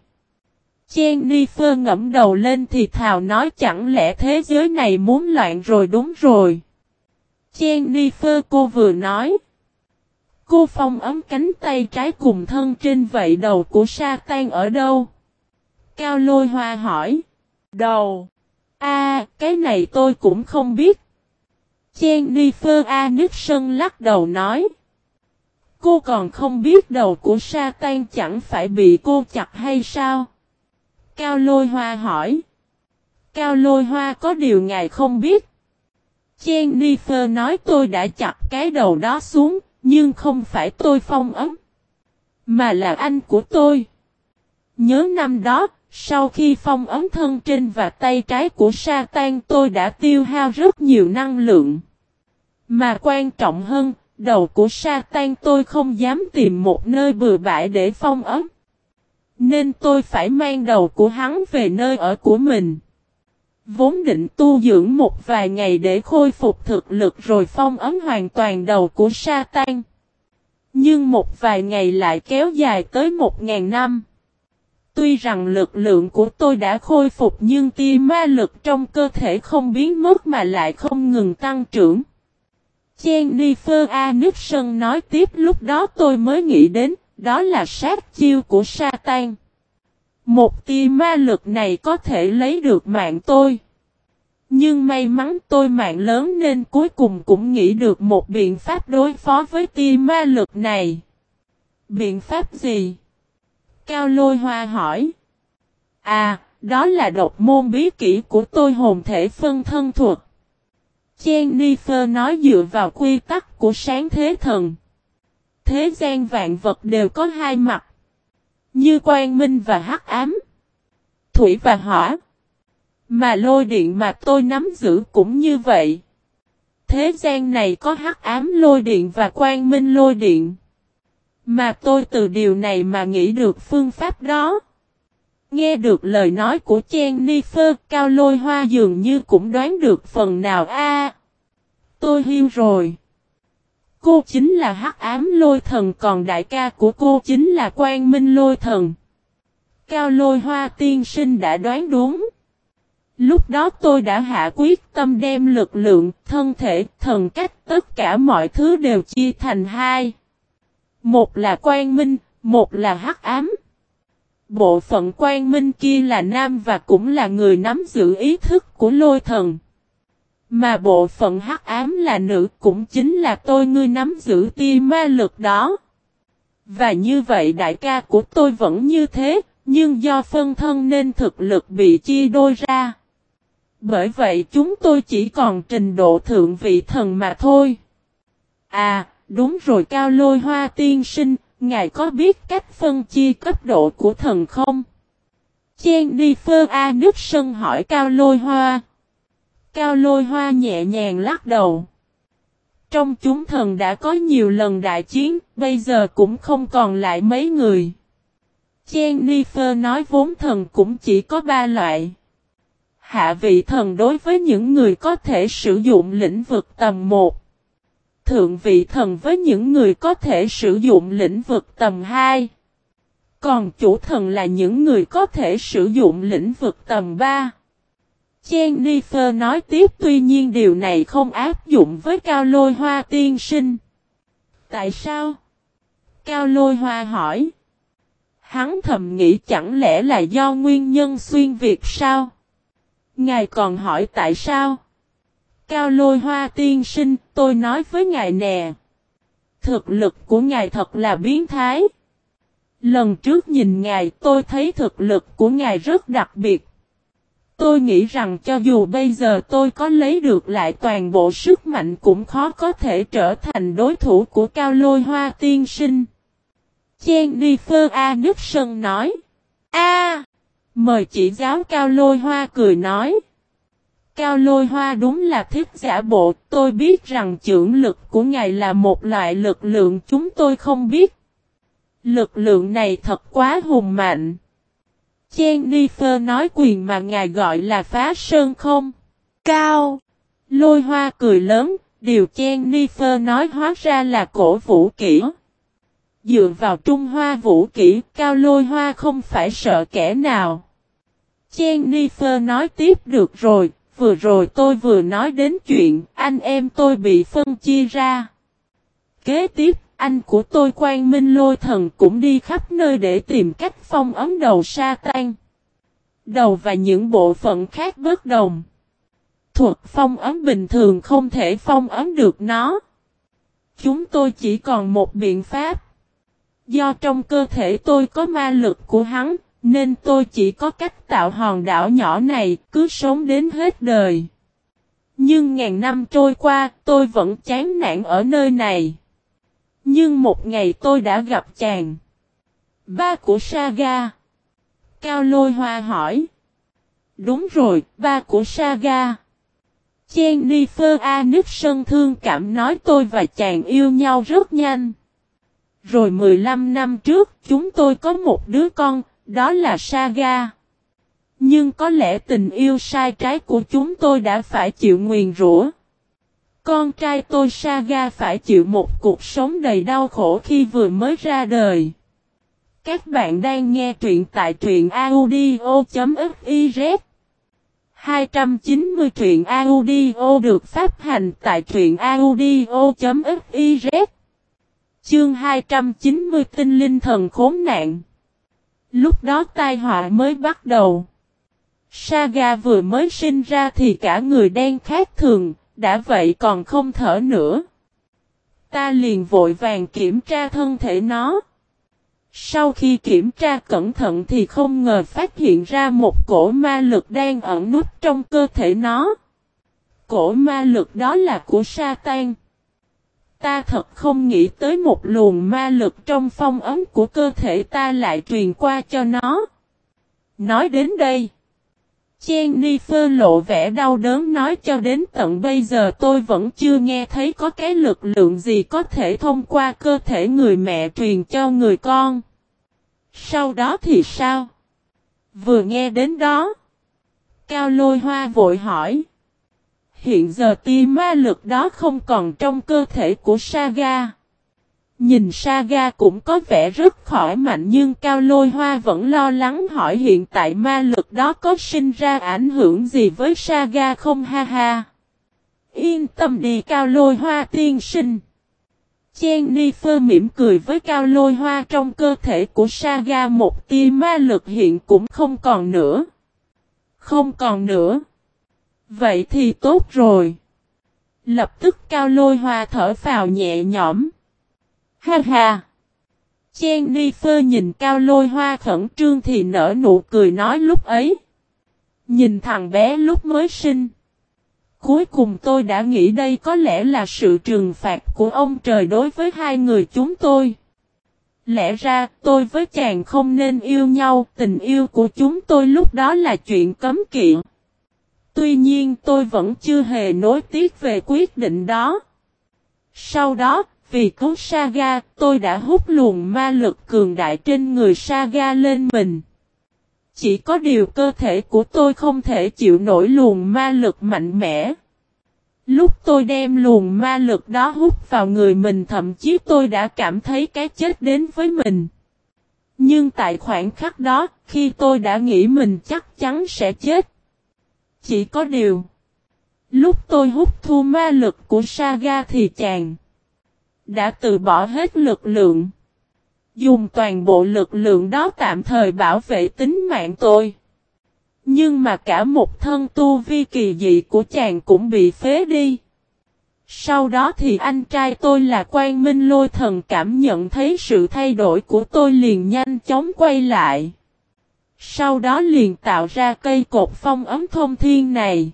Jennifer ngẫm đầu lên thì thào nói chẳng lẽ thế giới này muốn loạn rồi, đúng rồi. Jennifer cô vừa nói. Cô phong ấm cánh tay trái cùng thân trên vậy đầu của sa tan ở đâu? Cao lôi hoa hỏi. Đầu. a, cái này tôi cũng không biết. Jennifer Aniston lắc đầu nói. Cô còn không biết đầu của sa tan chẳng phải bị cô chặt hay sao? Cao lôi hoa hỏi. Cao lôi hoa có điều ngài không biết. Jennifer nói tôi đã chặt cái đầu đó xuống, nhưng không phải tôi phong ấm. Mà là anh của tôi. Nhớ năm đó, sau khi phong ấm thân trên và tay trái của sa tan tôi đã tiêu hao rất nhiều năng lượng. Mà quan trọng hơn, đầu của sa tan tôi không dám tìm một nơi bừa bãi để phong ấm. Nên tôi phải mang đầu của hắn về nơi ở của mình. Vốn định tu dưỡng một vài ngày để khôi phục thực lực rồi phong ấm hoàn toàn đầu của sa tan. Nhưng một vài ngày lại kéo dài tới một ngàn năm. Tuy rằng lực lượng của tôi đã khôi phục nhưng tia ma lực trong cơ thể không biến mất mà lại không ngừng tăng trưởng. Jennifer Aniston nói tiếp lúc đó tôi mới nghĩ đến, đó là sát chiêu của Satan. Một tia ma lực này có thể lấy được mạng tôi. Nhưng may mắn tôi mạng lớn nên cuối cùng cũng nghĩ được một biện pháp đối phó với tia ma lực này. Biện pháp gì? Cao lôi hoa hỏi. À, đó là độc môn bí kỹ của tôi hồn thể phân thân thuật. Jennifer nói dựa vào quy tắc của sáng thế thần. Thế gian vạn vật đều có hai mặt. Như quang minh và hắc ám. Thủy và hỏa. Mà lôi điện mà tôi nắm giữ cũng như vậy. Thế gian này có hắc ám lôi điện và quang minh lôi điện. Mà tôi từ điều này mà nghĩ được phương pháp đó. Nghe được lời nói của Jennifer, Cao Lôi Hoa dường như cũng đoán được phần nào a. tôi hiu rồi. Cô chính là hắc ám lôi thần còn đại ca của cô chính là quang minh lôi thần. Cao lôi hoa tiên sinh đã đoán đúng. Lúc đó tôi đã hạ quyết tâm đem lực lượng, thân thể, thần cách tất cả mọi thứ đều chia thành hai. Một là quang minh, một là hắc ám. Bộ phận quang minh kia là nam và cũng là người nắm giữ ý thức của lôi thần. Mà bộ phận hắc ám là nữ cũng chính là tôi ngươi nắm giữ tia ma lực đó. Và như vậy đại ca của tôi vẫn như thế, nhưng do phân thân nên thực lực bị chia đôi ra. Bởi vậy chúng tôi chỉ còn trình độ thượng vị thần mà thôi. À, đúng rồi cao lôi hoa tiên sinh, ngài có biết cách phân chia cấp độ của thần không? Chen Di Phơ A. Nước Sân hỏi cao lôi hoa. Cao lôi hoa nhẹ nhàng lắc đầu. Trong chúng thần đã có nhiều lần đại chiến, bây giờ cũng không còn lại mấy người. Jennifer nói vốn thần cũng chỉ có ba loại. Hạ vị thần đối với những người có thể sử dụng lĩnh vực tầm 1. Thượng vị thần với những người có thể sử dụng lĩnh vực tầm 2. Còn chủ thần là những người có thể sử dụng lĩnh vực tầm 3. Jennifer nói tiếp tuy nhiên điều này không áp dụng với cao lôi hoa tiên sinh. Tại sao? Cao lôi hoa hỏi. Hắn thầm nghĩ chẳng lẽ là do nguyên nhân xuyên Việt sao? Ngài còn hỏi tại sao? Cao lôi hoa tiên sinh, tôi nói với ngài nè. Thực lực của ngài thật là biến thái. Lần trước nhìn ngài tôi thấy thực lực của ngài rất đặc biệt. Tôi nghĩ rằng cho dù bây giờ tôi có lấy được lại toàn bộ sức mạnh cũng khó có thể trở thành đối thủ của cao lôi hoa tiên sinh. jean dicker a nước sơn nói. A, Mời chỉ giáo cao lôi hoa cười nói. Cao lôi hoa đúng là thích giả bộ, tôi biết rằng trưởng lực của ngài là một loại lực lượng chúng tôi không biết. Lực lượng này thật quá hùng mạnh. Jennifer nói quyền mà ngài gọi là phá sơn không? Cao! Lôi hoa cười lớn, điều Jennifer nói hóa ra là cổ vũ kỹ. Dựa vào Trung Hoa vũ kỹ, cao lôi hoa không phải sợ kẻ nào. Jennifer nói tiếp được rồi, vừa rồi tôi vừa nói đến chuyện anh em tôi bị phân chia ra. Kế tiếp, anh của tôi quan minh lôi thần cũng đi khắp nơi để tìm cách phong ấm đầu sa tan. Đầu và những bộ phận khác bất đồng. Thuật phong ấm bình thường không thể phong ấm được nó. Chúng tôi chỉ còn một biện pháp. Do trong cơ thể tôi có ma lực của hắn, nên tôi chỉ có cách tạo hòn đảo nhỏ này, cứ sống đến hết đời. Nhưng ngàn năm trôi qua, tôi vẫn chán nản ở nơi này. Nhưng một ngày tôi đã gặp chàng. Ba của Saga. Cao lôi hoa hỏi. Đúng rồi, ba của Saga. Jennifer Aniston thương cảm nói tôi và chàng yêu nhau rất nhanh. Rồi 15 năm trước, chúng tôi có một đứa con, đó là Saga. Nhưng có lẽ tình yêu sai trái của chúng tôi đã phải chịu nguyền rủa. Con trai tôi Saga phải chịu một cuộc sống đầy đau khổ khi vừa mới ra đời. Các bạn đang nghe truyện tại truyện audio.fiz 290 truyện audio được phát hành tại truyện audio.fiz Chương 290 tinh linh thần khốn nạn Lúc đó tai họa mới bắt đầu. Saga vừa mới sinh ra thì cả người đen khác thường, đã vậy còn không thở nữa. Ta liền vội vàng kiểm tra thân thể nó. Sau khi kiểm tra cẩn thận thì không ngờ phát hiện ra một cổ ma lực đang ẩn nút trong cơ thể nó. Cổ ma lực đó là của Satan. Ta thật không nghĩ tới một luồng ma lực trong phong ấm của cơ thể ta lại truyền qua cho nó. Nói đến đây. Jennifer lộ vẻ đau đớn nói cho đến tận bây giờ tôi vẫn chưa nghe thấy có cái lực lượng gì có thể thông qua cơ thể người mẹ truyền cho người con. Sau đó thì sao? Vừa nghe đến đó. Cao lôi hoa vội hỏi. Hiện giờ tia ma lực đó không còn trong cơ thể của Saga. Nhìn Saga cũng có vẻ rất khỏi mạnh nhưng Cao Lôi Hoa vẫn lo lắng hỏi hiện tại ma lực đó có sinh ra ảnh hưởng gì với Saga không ha ha. Yên tâm đi Cao Lôi Hoa tiên sinh. Jennifer mỉm cười với Cao Lôi Hoa trong cơ thể của Saga một tia ma lực hiện cũng không còn nữa. Không còn nữa. Vậy thì tốt rồi. Lập tức cao lôi hoa thở vào nhẹ nhõm. Ha ha. Jennifer nhìn cao lôi hoa khẩn trương thì nở nụ cười nói lúc ấy. Nhìn thằng bé lúc mới sinh. Cuối cùng tôi đã nghĩ đây có lẽ là sự trừng phạt của ông trời đối với hai người chúng tôi. Lẽ ra tôi với chàng không nên yêu nhau, tình yêu của chúng tôi lúc đó là chuyện cấm kỵ. Tuy nhiên tôi vẫn chưa hề nối tiếc về quyết định đó. Sau đó, vì cấu Saga, tôi đã hút luồng ma lực cường đại trên người Saga lên mình. Chỉ có điều cơ thể của tôi không thể chịu nổi luồng ma lực mạnh mẽ. Lúc tôi đem luồng ma lực đó hút vào người mình thậm chí tôi đã cảm thấy cái chết đến với mình. Nhưng tại khoảnh khắc đó, khi tôi đã nghĩ mình chắc chắn sẽ chết. Chỉ có điều. Lúc tôi hút thu ma lực của Saga thì chàng đã từ bỏ hết lực lượng. Dùng toàn bộ lực lượng đó tạm thời bảo vệ tính mạng tôi. Nhưng mà cả một thân tu vi kỳ dị của chàng cũng bị phế đi. Sau đó thì anh trai tôi là quan minh lôi thần cảm nhận thấy sự thay đổi của tôi liền nhanh chóng quay lại. Sau đó liền tạo ra cây cột phong ấm thông thiên này.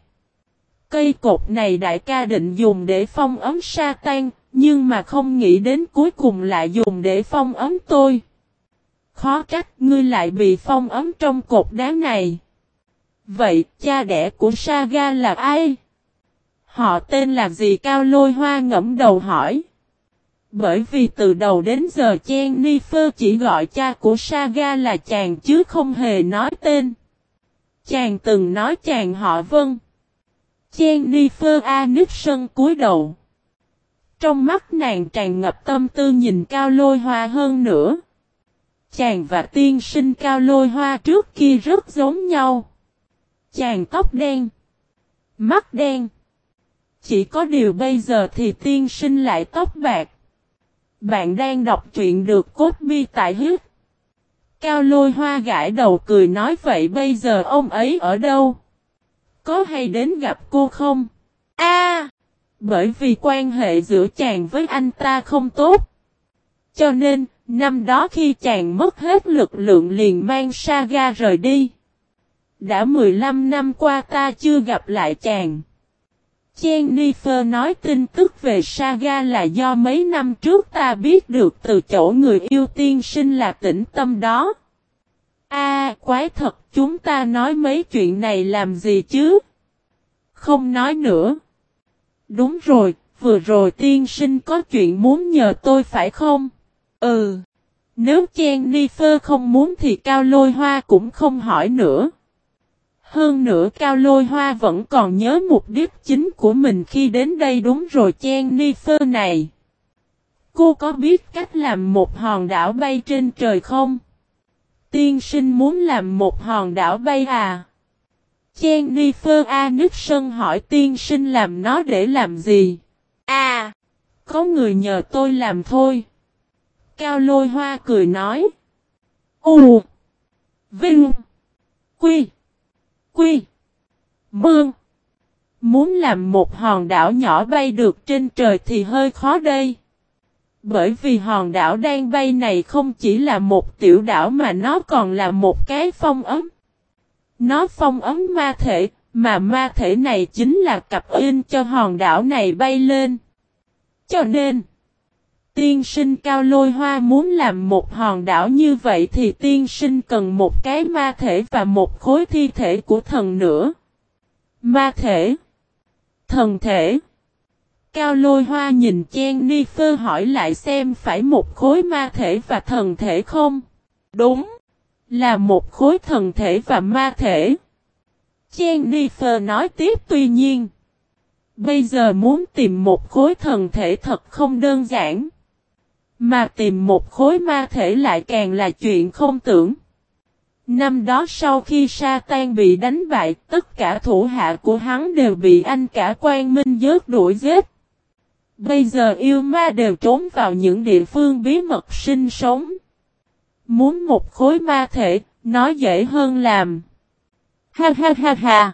Cây cột này đại ca định dùng để phong ấm sa tan, nhưng mà không nghĩ đến cuối cùng lại dùng để phong ấm tôi. Khó trách ngươi lại bị phong ấm trong cột đá này. Vậy cha đẻ của Saga là ai? Họ tên là gì Cao Lôi Hoa ngẫm đầu hỏi. Bởi vì từ đầu đến giờ Chen Nifer chỉ gọi cha của Saga là chàng chứ không hề nói tên. Chàng từng nói chàng họ Vân. Chen Nifer A Nixon cúi đầu. Trong mắt nàng tràn ngập tâm tư nhìn Cao Lôi Hoa hơn nữa. Chàng và tiên sinh Cao Lôi Hoa trước kia rất giống nhau. Chàng tóc đen. Mắt đen. Chỉ có điều bây giờ thì tiên sinh lại tóc bạc. Bạn đang đọc truyện được cốt bi tại huyết. Cao lôi hoa gãi đầu cười nói vậy bây giờ ông ấy ở đâu? Có hay đến gặp cô không? A, bởi vì quan hệ giữa chàng với anh ta không tốt. Cho nên, năm đó khi chàng mất hết lực lượng liền mang Saga rời đi. Đã 15 năm qua ta chưa gặp lại chàng. Jennifer nói tin tức về Saga là do mấy năm trước ta biết được từ chỗ người yêu tiên sinh là tĩnh tâm đó. A, quái thật, chúng ta nói mấy chuyện này làm gì chứ? Không nói nữa. Đúng rồi, vừa rồi tiên sinh có chuyện muốn nhờ tôi phải không? Ừ. Nếu Chen Jennifer không muốn thì Cao Lôi Hoa cũng không hỏi nữa. Hơn nữa Cao Lôi Hoa vẫn còn nhớ mục đích chính của mình khi đến đây đúng rồi chen ni phơ này. Cô có biết cách làm một hòn đảo bay trên trời không? Tiên sinh muốn làm một hòn đảo bay à? Chen ni phơ A Nức Sân hỏi tiên sinh làm nó để làm gì? À, có người nhờ tôi làm thôi. Cao lôi hoa cười nói. U Vinh Quy Quy. Mương. Muốn làm một hòn đảo nhỏ bay được trên trời thì hơi khó đây. Bởi vì hòn đảo đang bay này không chỉ là một tiểu đảo mà nó còn là một cái phong ấm. Nó phong ấm ma thể, mà ma thể này chính là cặp in cho hòn đảo này bay lên. Cho nên, tiên sinh cao lôi hoa muốn làm một hòn đảo như vậy thì tiên sinh cần một cái ma thể và một khối thi thể của thần nữa. Ma thể. Thần thể. Cao lôi hoa nhìn chen ni phơ hỏi lại xem phải một khối ma thể và thần thể không? Đúng. Là một khối thần thể và ma thể. Jennifer nói tiếp tuy nhiên. Bây giờ muốn tìm một khối thần thể thật không đơn giản. Mà tìm một khối ma thể lại càng là chuyện không tưởng. Năm đó sau khi sa tan bị đánh bại, tất cả thủ hạ của hắn đều bị anh cả quan minh dớt đuổi giết. Bây giờ yêu ma đều trốn vào những địa phương bí mật sinh sống. Muốn một khối ma thể, nói dễ hơn làm. Ha ha ha ha.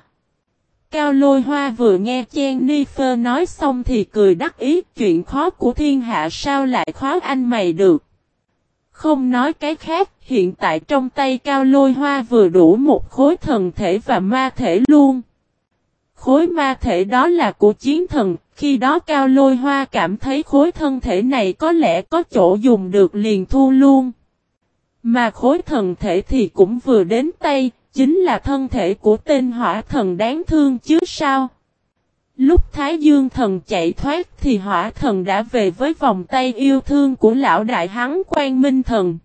Cao lôi hoa vừa nghe Jennifer nói xong thì cười đắc ý chuyện khó của thiên hạ sao lại khó anh mày được. Không nói cái khác, hiện tại trong tay cao lôi hoa vừa đủ một khối thần thể và ma thể luôn. Khối ma thể đó là của chiến thần, khi đó cao lôi hoa cảm thấy khối thân thể này có lẽ có chỗ dùng được liền thu luôn. Mà khối thần thể thì cũng vừa đến tay, chính là thân thể của tên hỏa thần đáng thương chứ sao. Lúc Thái Dương thần chạy thoát thì hỏa thần đã về với vòng tay yêu thương của lão đại hắn quan minh thần.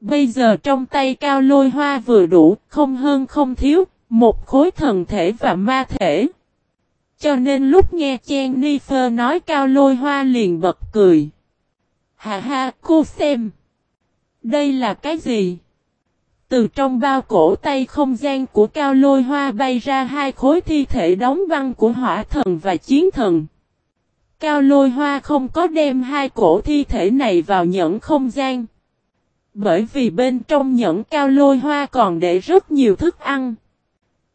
Bây giờ trong tay cao lôi hoa vừa đủ, không hơn không thiếu, một khối thần thể và ma thể. Cho nên lúc nghe Jennifer nói cao lôi hoa liền bật cười. Hà ha, cô xem. Đây là cái gì? Từ trong bao cổ tay không gian của cao lôi hoa bay ra hai khối thi thể đóng băng của hỏa thần và chiến thần. Cao lôi hoa không có đem hai cổ thi thể này vào nhẫn không gian. Bởi vì bên trong nhẫn cao lôi hoa còn để rất nhiều thức ăn.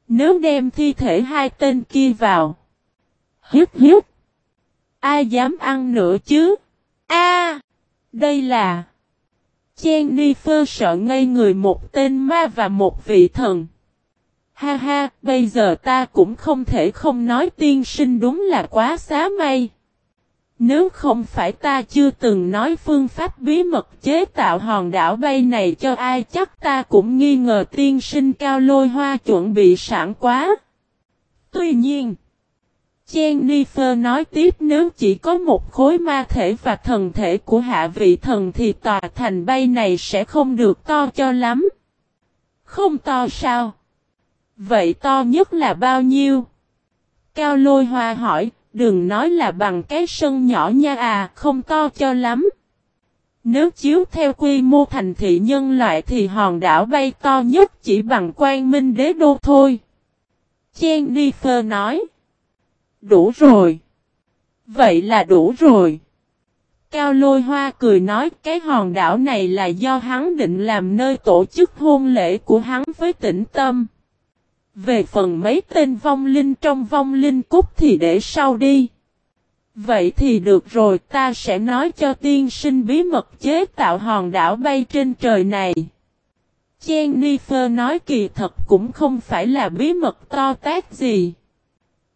Nếu đem thi thể hai tên kia vào. Hiếp hiếp. Ai dám ăn nữa chứ? A, Đây là... Jennifer sợ ngây người một tên ma và một vị thần. Ha ha, bây giờ ta cũng không thể không nói tiên sinh đúng là quá xá may. Nếu không phải ta chưa từng nói phương pháp bí mật chế tạo hòn đảo bay này cho ai chắc ta cũng nghi ngờ tiên sinh cao lôi hoa chuẩn bị sẵn quá. Tuy nhiên, Jennifer nói tiếp nếu chỉ có một khối ma thể và thần thể của hạ vị thần thì tòa thành bay này sẽ không được to cho lắm. Không to sao? Vậy to nhất là bao nhiêu? Cao lôi hoa hỏi, đừng nói là bằng cái sân nhỏ nha à, không to cho lắm. Nếu chiếu theo quy mô thành thị nhân loại thì hòn đảo bay to nhất chỉ bằng quan minh đế đô thôi. Jennifer nói. Đủ rồi. Vậy là đủ rồi. Cao lôi hoa cười nói, cái hòn đảo này là do hắn định làm nơi tổ chức hôn lễ của hắn với tĩnh tâm. Về phần mấy tên vong linh trong vong linh cúc thì để sau đi. Vậy thì được rồi, ta sẽ nói cho tiên sinh bí mật chế tạo hòn đảo bay trên trời này. Jennifer nói kỳ thật cũng không phải là bí mật to tác gì.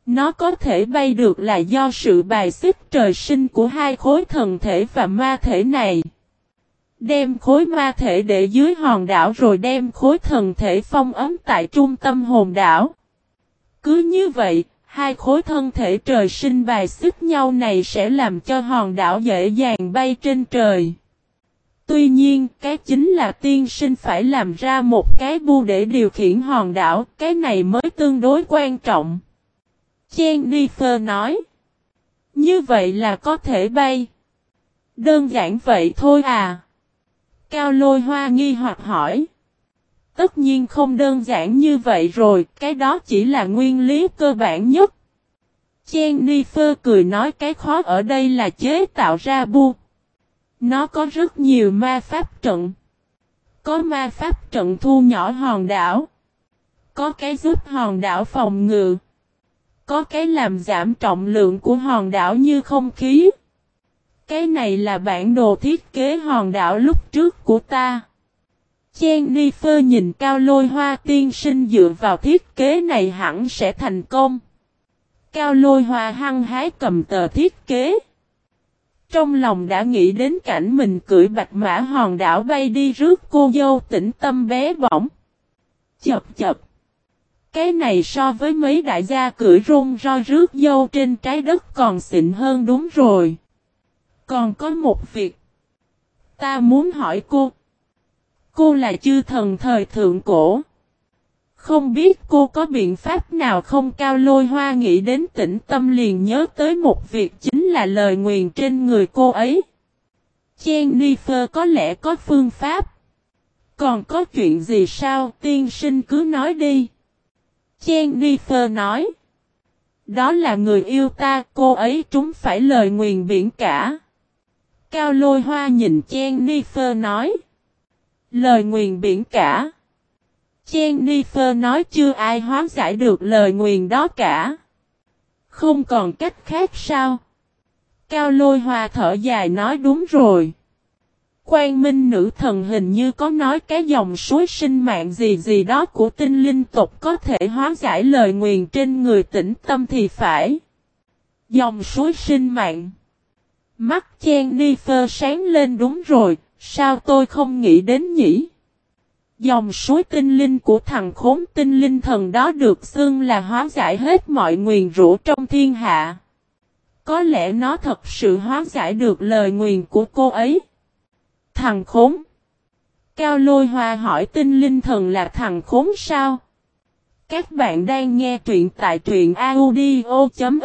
Nó có thể bay được là do sự bài xích trời sinh của hai khối thần thể và ma thể này. Đem khối ma thể để dưới hòn đảo rồi đem khối thần thể phong ấm tại trung tâm hồn đảo. Cứ như vậy, hai khối thân thể trời sinh bài xích nhau này sẽ làm cho hòn đảo dễ dàng bay trên trời. Tuy nhiên, cái chính là tiên sinh phải làm ra một cái bu để điều khiển hòn đảo, cái này mới tương đối quan trọng. Jennifer nói. Như vậy là có thể bay. Đơn giản vậy thôi à. Cao lôi hoa nghi hoặc hỏi. Tất nhiên không đơn giản như vậy rồi, cái đó chỉ là nguyên lý cơ bản nhất. Jennifer cười nói cái khó ở đây là chế tạo ra bu. Nó có rất nhiều ma pháp trận. Có ma pháp trận thu nhỏ hòn đảo. Có cái giúp hòn đảo phòng ngự. Có cái làm giảm trọng lượng của hòn đảo như không khí. Cái này là bản đồ thiết kế hòn đảo lúc trước của ta. Jennifer nhìn cao lôi hoa tiên sinh dựa vào thiết kế này hẳn sẽ thành công. Cao lôi hoa hăng hái cầm tờ thiết kế. Trong lòng đã nghĩ đến cảnh mình cưỡi bạch mã hòn đảo bay đi rước cô dâu tĩnh tâm bé bỏng. Chập chập. Cái này so với mấy đại gia cưỡi rung ro rước dâu trên trái đất còn xịn hơn đúng rồi. Còn có một việc. Ta muốn hỏi cô. Cô là chư thần thời thượng cổ. Không biết cô có biện pháp nào không cao lôi hoa nghĩ đến tĩnh tâm liền nhớ tới một việc chính là lời nguyền trên người cô ấy. Jennifer có lẽ có phương pháp. Còn có chuyện gì sao tiên sinh cứ nói đi. Jennifer nói. Đó là người yêu ta, cô ấy trúng phải lời nguyền biển cả. Cao lôi hoa nhìn Jennifer nói. Lời nguyền biển cả. Jennifer nói chưa ai hóa giải được lời nguyền đó cả. Không còn cách khác sao? Cao lôi hoa thở dài nói đúng rồi. Quan minh nữ thần hình như có nói cái dòng suối sinh mạng gì gì đó của tinh linh tộc có thể hóa giải lời nguyền trên người tĩnh tâm thì phải. Dòng suối sinh mạng. Mắt chen Jennifer sáng lên đúng rồi, sao tôi không nghĩ đến nhỉ? Dòng suối tinh linh của thằng khốn tinh linh thần đó được xưng là hóa giải hết mọi nguyền rủa trong thiên hạ. Có lẽ nó thật sự hóa giải được lời nguyền của cô ấy. Thằng khốn. Cao lôi hoa hỏi tinh linh thần là thằng khốn sao? Các bạn đang nghe truyện tại truyện audio.fiz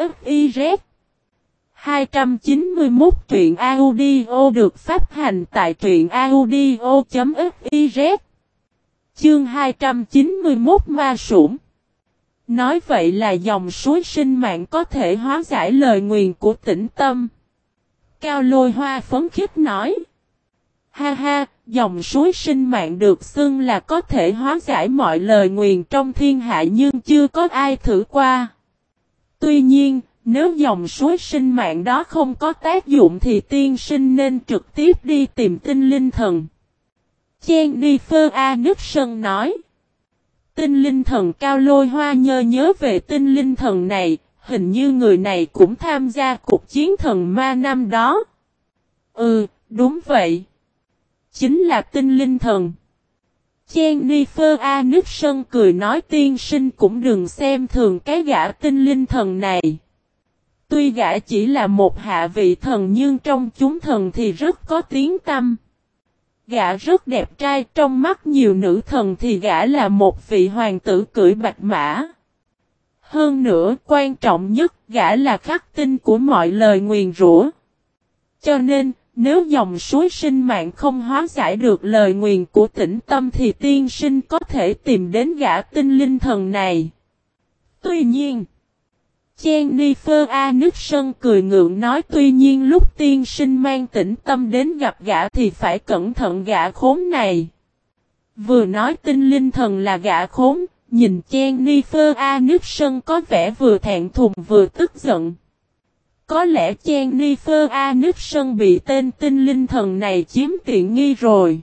291 truyện audio được phát hành tại truyện audio.fiz Chương 291 Ma Sủng Nói vậy là dòng suối sinh mạng có thể hóa giải lời nguyền của tĩnh tâm. Cao lôi hoa phấn khích nói. Ha ha, dòng suối sinh mạng được xưng là có thể hóa giải mọi lời nguyền trong thiên hạ nhưng chưa có ai thử qua. Tuy nhiên, nếu dòng suối sinh mạng đó không có tác dụng thì tiên sinh nên trực tiếp đi tìm tinh linh thần. Chen đi phơ A Nước Sơn nói. Tinh linh thần cao lôi hoa nhớ nhớ về tinh linh thần này, hình như người này cũng tham gia cuộc chiến thần ma năm đó. Ừ, đúng vậy. Chính là tinh linh thần. Jennifer Aniston cười nói tiên sinh cũng đừng xem thường cái gã tinh linh thần này. Tuy gã chỉ là một hạ vị thần nhưng trong chúng thần thì rất có tiếng tâm. Gã rất đẹp trai trong mắt nhiều nữ thần thì gã là một vị hoàng tử cưỡi bạch mã. Hơn nữa quan trọng nhất gã là khắc tinh của mọi lời nguyền rủa. Cho nên, nếu dòng suối sinh mạng không hóa giải được lời nguyền của tĩnh tâm thì tiên sinh có thể tìm đến gã tinh linh thần này. Tuy nhiên, Jennifer sơn cười ngượng nói tuy nhiên lúc tiên sinh mang tĩnh tâm đến gặp gã thì phải cẩn thận gã khốn này. Vừa nói tinh linh thần là gã khốn, nhìn Jennifer sơn có vẻ vừa thẹn thùng vừa tức giận. Có lẽ Jennifer Aniston bị tên tinh linh thần này chiếm tiện nghi rồi.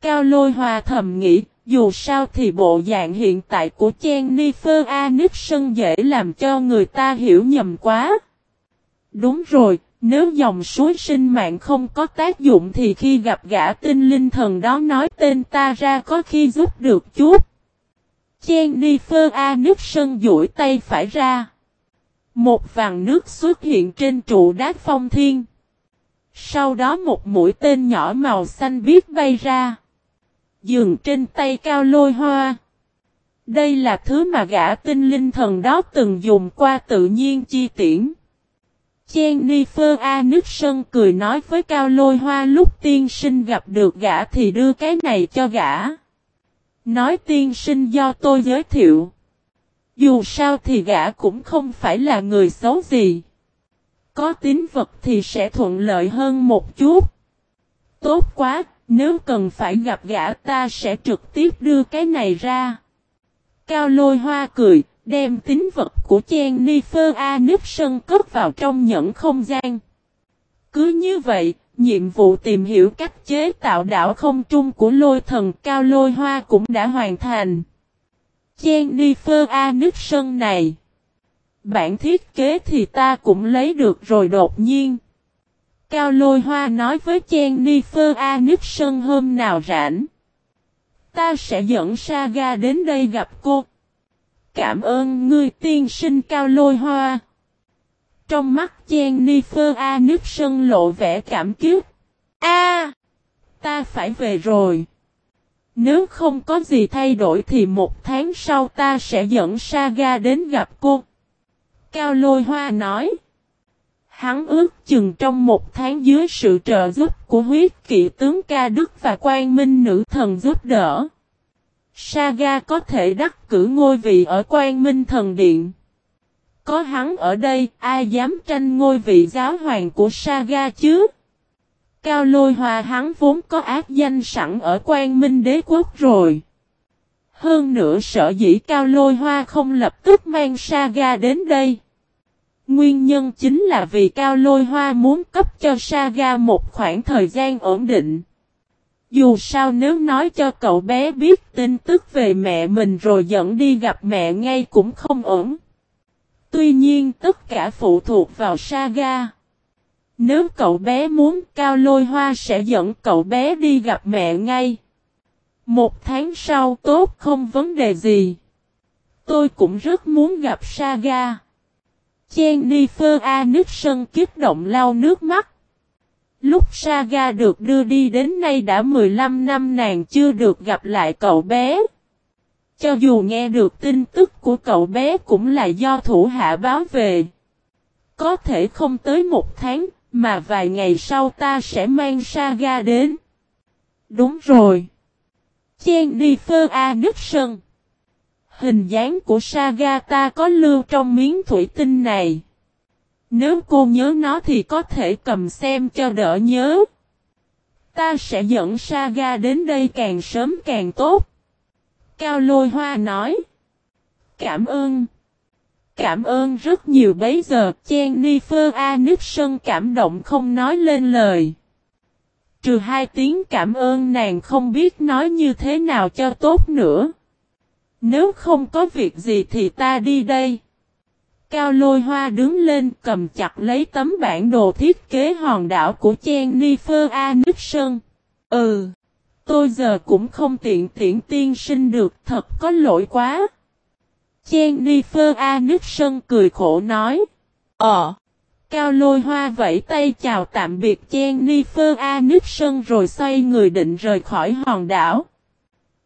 Cao lôi hòa thầm nghĩ, dù sao thì bộ dạng hiện tại của Jennifer Aniston dễ làm cho người ta hiểu nhầm quá. Đúng rồi, nếu dòng suối sinh mạng không có tác dụng thì khi gặp gã tinh linh thần đó nói tên ta ra có khi giúp được chút. Jennifer Aniston duỗi tay phải ra. Một vàng nước xuất hiện trên trụ đá phong thiên. Sau đó một mũi tên nhỏ màu xanh biếc bay ra. Dừng trên tay cao lôi hoa. Đây là thứ mà gã tinh linh thần đó từng dùng qua tự nhiên chi tiễn. Jennifer Sơn cười nói với Cao Lôi Hoa lúc tiên sinh gặp được gã thì đưa cái này cho gã. Nói tiên sinh do tôi giới thiệu. Dù sao thì gã cũng không phải là người xấu gì. Có tín vật thì sẽ thuận lợi hơn một chút. Tốt quá, nếu cần phải gặp gã ta sẽ trực tiếp đưa cái này ra. Cao lôi hoa cười, đem tín vật của Chen Nifer A nếp sân cất vào trong nhẫn không gian. Cứ như vậy, nhiệm vụ tìm hiểu cách chế tạo đảo không trung của lôi thần cao lôi hoa cũng đã hoàn thành. Jennifer Aniston này. Bản thiết kế thì ta cũng lấy được rồi đột nhiên. Cao lôi hoa nói với Jennifer Aniston hôm nào rảnh. Ta sẽ dẫn Saga đến đây gặp cô. Cảm ơn ngươi tiên sinh cao lôi hoa. Trong mắt Jennifer Aniston lộ vẻ cảm kích. A, ta phải về rồi. Nếu không có gì thay đổi thì một tháng sau ta sẽ dẫn Saga đến gặp cô. Cao lôi hoa nói. Hắn ước chừng trong một tháng dưới sự trợ giúp của huyết kỵ tướng ca đức và quan minh nữ thần giúp đỡ. Saga có thể đắc cử ngôi vị ở quan minh thần điện. Có hắn ở đây, ai dám tranh ngôi vị giáo hoàng của Saga chứ? Cao lôi Hoa hắn vốn có ác danh sẵn ở quan minh đế quốc rồi. Hơn nữa sợ dĩ cao lôi hoa không lập tức mang Saga đến đây. Nguyên nhân chính là vì cao lôi hoa muốn cấp cho Saga một khoảng thời gian ổn định. Dù sao nếu nói cho cậu bé biết tin tức về mẹ mình rồi dẫn đi gặp mẹ ngay cũng không ổn. Tuy nhiên tất cả phụ thuộc vào Saga. Nếu cậu bé muốn cao lôi hoa sẽ dẫn cậu bé đi gặp mẹ ngay. Một tháng sau tốt không vấn đề gì. Tôi cũng rất muốn gặp Saga. Jennifer Aniston kích động lau nước mắt. Lúc Saga được đưa đi đến nay đã 15 năm nàng chưa được gặp lại cậu bé. Cho dù nghe được tin tức của cậu bé cũng là do thủ hạ báo về. Có thể không tới một tháng, mà vài ngày sau ta sẽ mang Saga đến. Đúng rồi. Jennifer Aniston. Hình dáng của Saga ta có lưu trong miếng thủy tinh này. Nếu cô nhớ nó thì có thể cầm xem cho đỡ nhớ. Ta sẽ dẫn Saga đến đây càng sớm càng tốt. Cao lôi hoa nói. Cảm ơn. Cảm ơn rất nhiều bấy giờ Jennifer Aniston cảm động không nói lên lời. Trừ hai tiếng cảm ơn nàng không biết nói như thế nào cho tốt nữa. Nếu không có việc gì thì ta đi đây. Cao lôi hoa đứng lên cầm chặt lấy tấm bản đồ thiết kế hòn đảo của Jennifer Aniston. Ừ, tôi giờ cũng không tiện tiện tiên sinh được thật có lỗi quá. Jennifer Aniston cười khổ nói. Ờ. Cao lôi hoa vẫy tay chào tạm biệt Jennifer Aniston rồi xoay người định rời khỏi hòn đảo.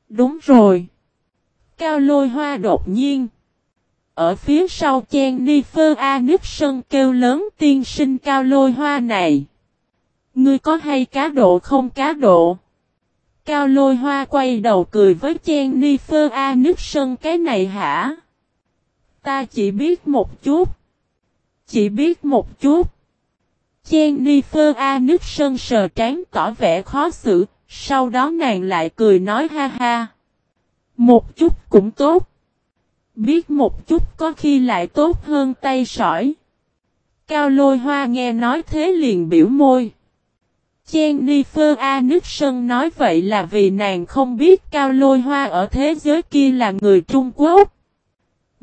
Đúng rồi. Cao lôi hoa đột nhiên. Ở phía sau Jennifer Aniston kêu lớn tiên sinh cao lôi hoa này. Ngươi có hay cá độ không cá độ? Cao lôi hoa quay đầu cười với Jennifer Aniston cái này hả? Ta chỉ biết một chút. Chỉ biết một chút. Jennifer Aniston sờ trán tỏ vẻ khó xử, sau đó nàng lại cười nói ha ha. Một chút cũng tốt. Biết một chút có khi lại tốt hơn tay sỏi. Cao lôi hoa nghe nói thế liền biểu môi. Jennifer Aniston nói vậy là vì nàng không biết cao lôi hoa ở thế giới kia là người Trung Quốc.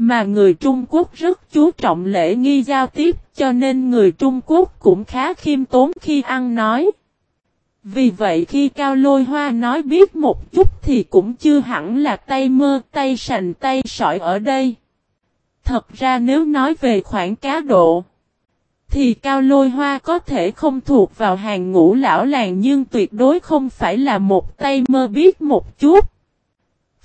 Mà người Trung Quốc rất chú trọng lễ nghi giao tiếp cho nên người Trung Quốc cũng khá khiêm tốn khi ăn nói. Vì vậy khi Cao Lôi Hoa nói biết một chút thì cũng chưa hẳn là tay mơ, tay sành, tay sỏi ở đây. Thật ra nếu nói về khoản cá độ, thì Cao Lôi Hoa có thể không thuộc vào hàng ngũ lão làng nhưng tuyệt đối không phải là một tay mơ biết một chút.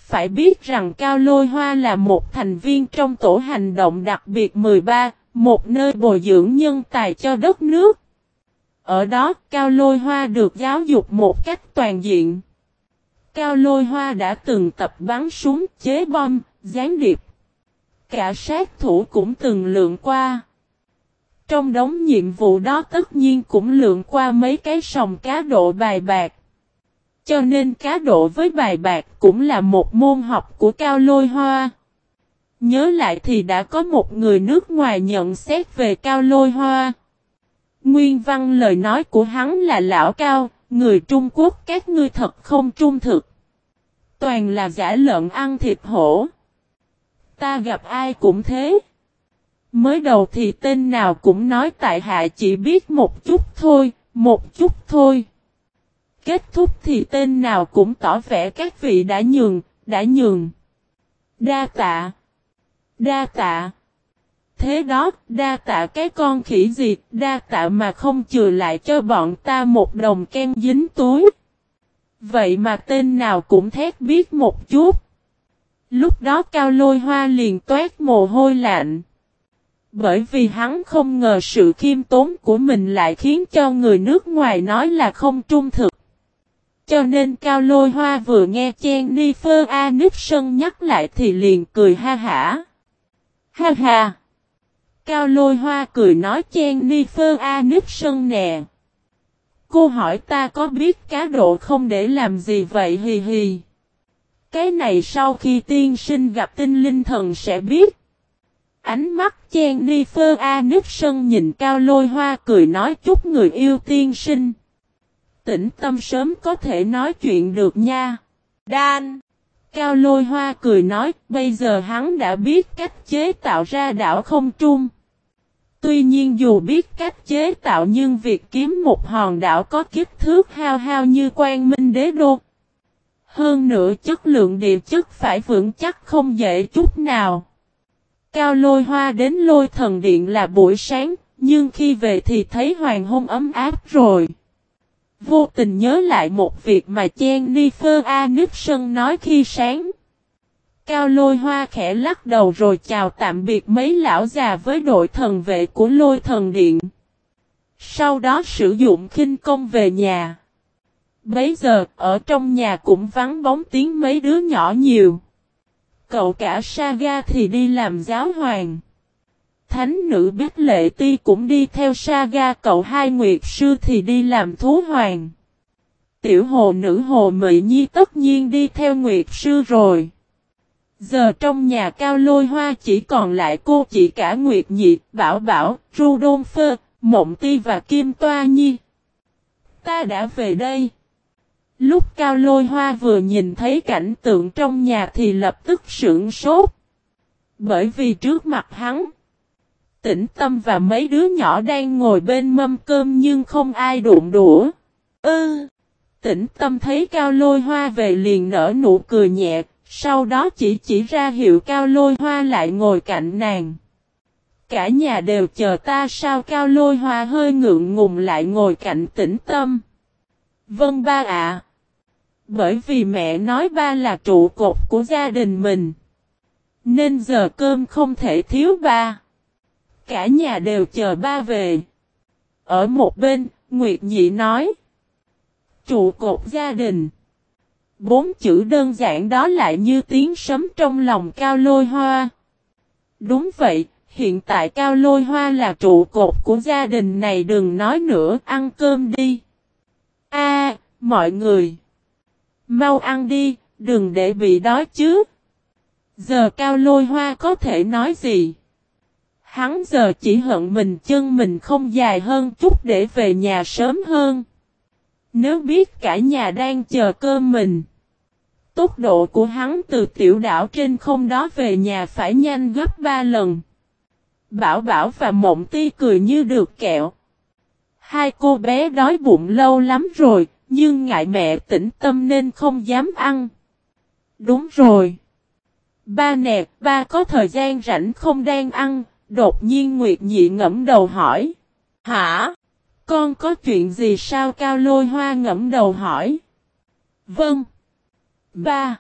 Phải biết rằng Cao Lôi Hoa là một thành viên trong tổ hành động đặc biệt 13, một nơi bồi dưỡng nhân tài cho đất nước. Ở đó, Cao Lôi Hoa được giáo dục một cách toàn diện. Cao Lôi Hoa đã từng tập bắn súng, chế bom, gián điệp. Cả sát thủ cũng từng lượng qua. Trong đống nhiệm vụ đó tất nhiên cũng lượng qua mấy cái sòng cá độ bài bạc. Cho nên cá độ với bài bạc cũng là một môn học của Cao Lôi Hoa. Nhớ lại thì đã có một người nước ngoài nhận xét về Cao Lôi Hoa. Nguyên văn lời nói của hắn là lão cao, người Trung Quốc các ngươi thật không trung thực. Toàn là giả lợn ăn thịt hổ. Ta gặp ai cũng thế. Mới đầu thì tên nào cũng nói tại hạ chỉ biết một chút thôi, một chút thôi. Kết thúc thì tên nào cũng tỏ vẻ các vị đã nhường, đã nhường. Đa tạ. Đa tạ. Thế đó, đa tạ cái con khỉ gì, đa tạ mà không chừa lại cho bọn ta một đồng kem dính túi. Vậy mà tên nào cũng thét biết một chút. Lúc đó cao lôi hoa liền toát mồ hôi lạnh. Bởi vì hắn không ngờ sự khiêm tốn của mình lại khiến cho người nước ngoài nói là không trung thực. Cho nên Cao Lôi Hoa vừa nghe Jennifer Aniston nhắc lại thì liền cười ha hả. Ha ha. Cao Lôi Hoa cười nói Jennifer Aniston nè. Cô hỏi ta có biết cá độ không để làm gì vậy hì hì. Cái này sau khi tiên sinh gặp tinh linh thần sẽ biết. Ánh mắt Jennifer Aniston nhìn Cao Lôi Hoa cười nói chúc người yêu tiên sinh tĩnh tâm sớm có thể nói chuyện được nha. Đan. Cao lôi hoa cười nói, bây giờ hắn đã biết cách chế tạo ra đảo không trung. Tuy nhiên dù biết cách chế tạo nhưng việc kiếm một hòn đảo có kích thước hao hao như quan minh đế đô. Hơn nữa chất lượng địa chất phải vững chắc không dễ chút nào. Cao lôi hoa đến lôi thần điện là buổi sáng, nhưng khi về thì thấy hoàng hôn ấm áp rồi. Vô tình nhớ lại một việc mà Jennifer Aniston nói khi sáng. Cao lôi hoa khẽ lắc đầu rồi chào tạm biệt mấy lão già với đội thần vệ của lôi thần điện. Sau đó sử dụng khinh công về nhà. Bấy giờ, ở trong nhà cũng vắng bóng tiếng mấy đứa nhỏ nhiều. Cậu cả Saga thì đi làm giáo hoàng. Thánh nữ biết Lệ Ti cũng đi theo Saga cậu hai Nguyệt Sư thì đi làm thú hoàng. Tiểu hồ nữ hồ Mị Nhi tất nhiên đi theo Nguyệt Sư rồi. Giờ trong nhà cao lôi hoa chỉ còn lại cô chị cả Nguyệt Nhị, Bảo Bảo, Rudolph, Mộng Ti và Kim Toa Nhi. Ta đã về đây. Lúc cao lôi hoa vừa nhìn thấy cảnh tượng trong nhà thì lập tức sưởng sốt. Bởi vì trước mặt hắn, tĩnh tâm và mấy đứa nhỏ đang ngồi bên mâm cơm nhưng không ai đụng đũa. Ư! tĩnh tâm thấy cao lôi hoa về liền nở nụ cười nhẹ, sau đó chỉ chỉ ra hiệu cao lôi hoa lại ngồi cạnh nàng. Cả nhà đều chờ ta sao cao lôi hoa hơi ngượng ngùng lại ngồi cạnh tĩnh tâm. Vâng ba ạ. Bởi vì mẹ nói ba là trụ cột của gia đình mình. Nên giờ cơm không thể thiếu ba. Cả nhà đều chờ ba về. Ở một bên, Nguyệt Nhị nói. Trụ cột gia đình. Bốn chữ đơn giản đó lại như tiếng sấm trong lòng cao lôi hoa. Đúng vậy, hiện tại cao lôi hoa là trụ cột của gia đình này đừng nói nữa, ăn cơm đi. A, mọi người. Mau ăn đi, đừng để bị đói chứ. Giờ cao lôi hoa có thể nói gì? Hắn giờ chỉ hận mình chân mình không dài hơn chút để về nhà sớm hơn. Nếu biết cả nhà đang chờ cơm mình. Tốc độ của hắn từ tiểu đảo trên không đó về nhà phải nhanh gấp ba lần. Bảo Bảo và Mộng Ti cười như được kẹo. Hai cô bé đói bụng lâu lắm rồi, nhưng ngại mẹ tĩnh tâm nên không dám ăn. Đúng rồi. Ba nè, ba có thời gian rảnh không đang ăn, đột nhiên Nguyệt Nhị ngẫm đầu hỏi. Hả? Con có chuyện gì sao Cao Lôi Hoa ngẫm đầu hỏi? Vâng. Ba.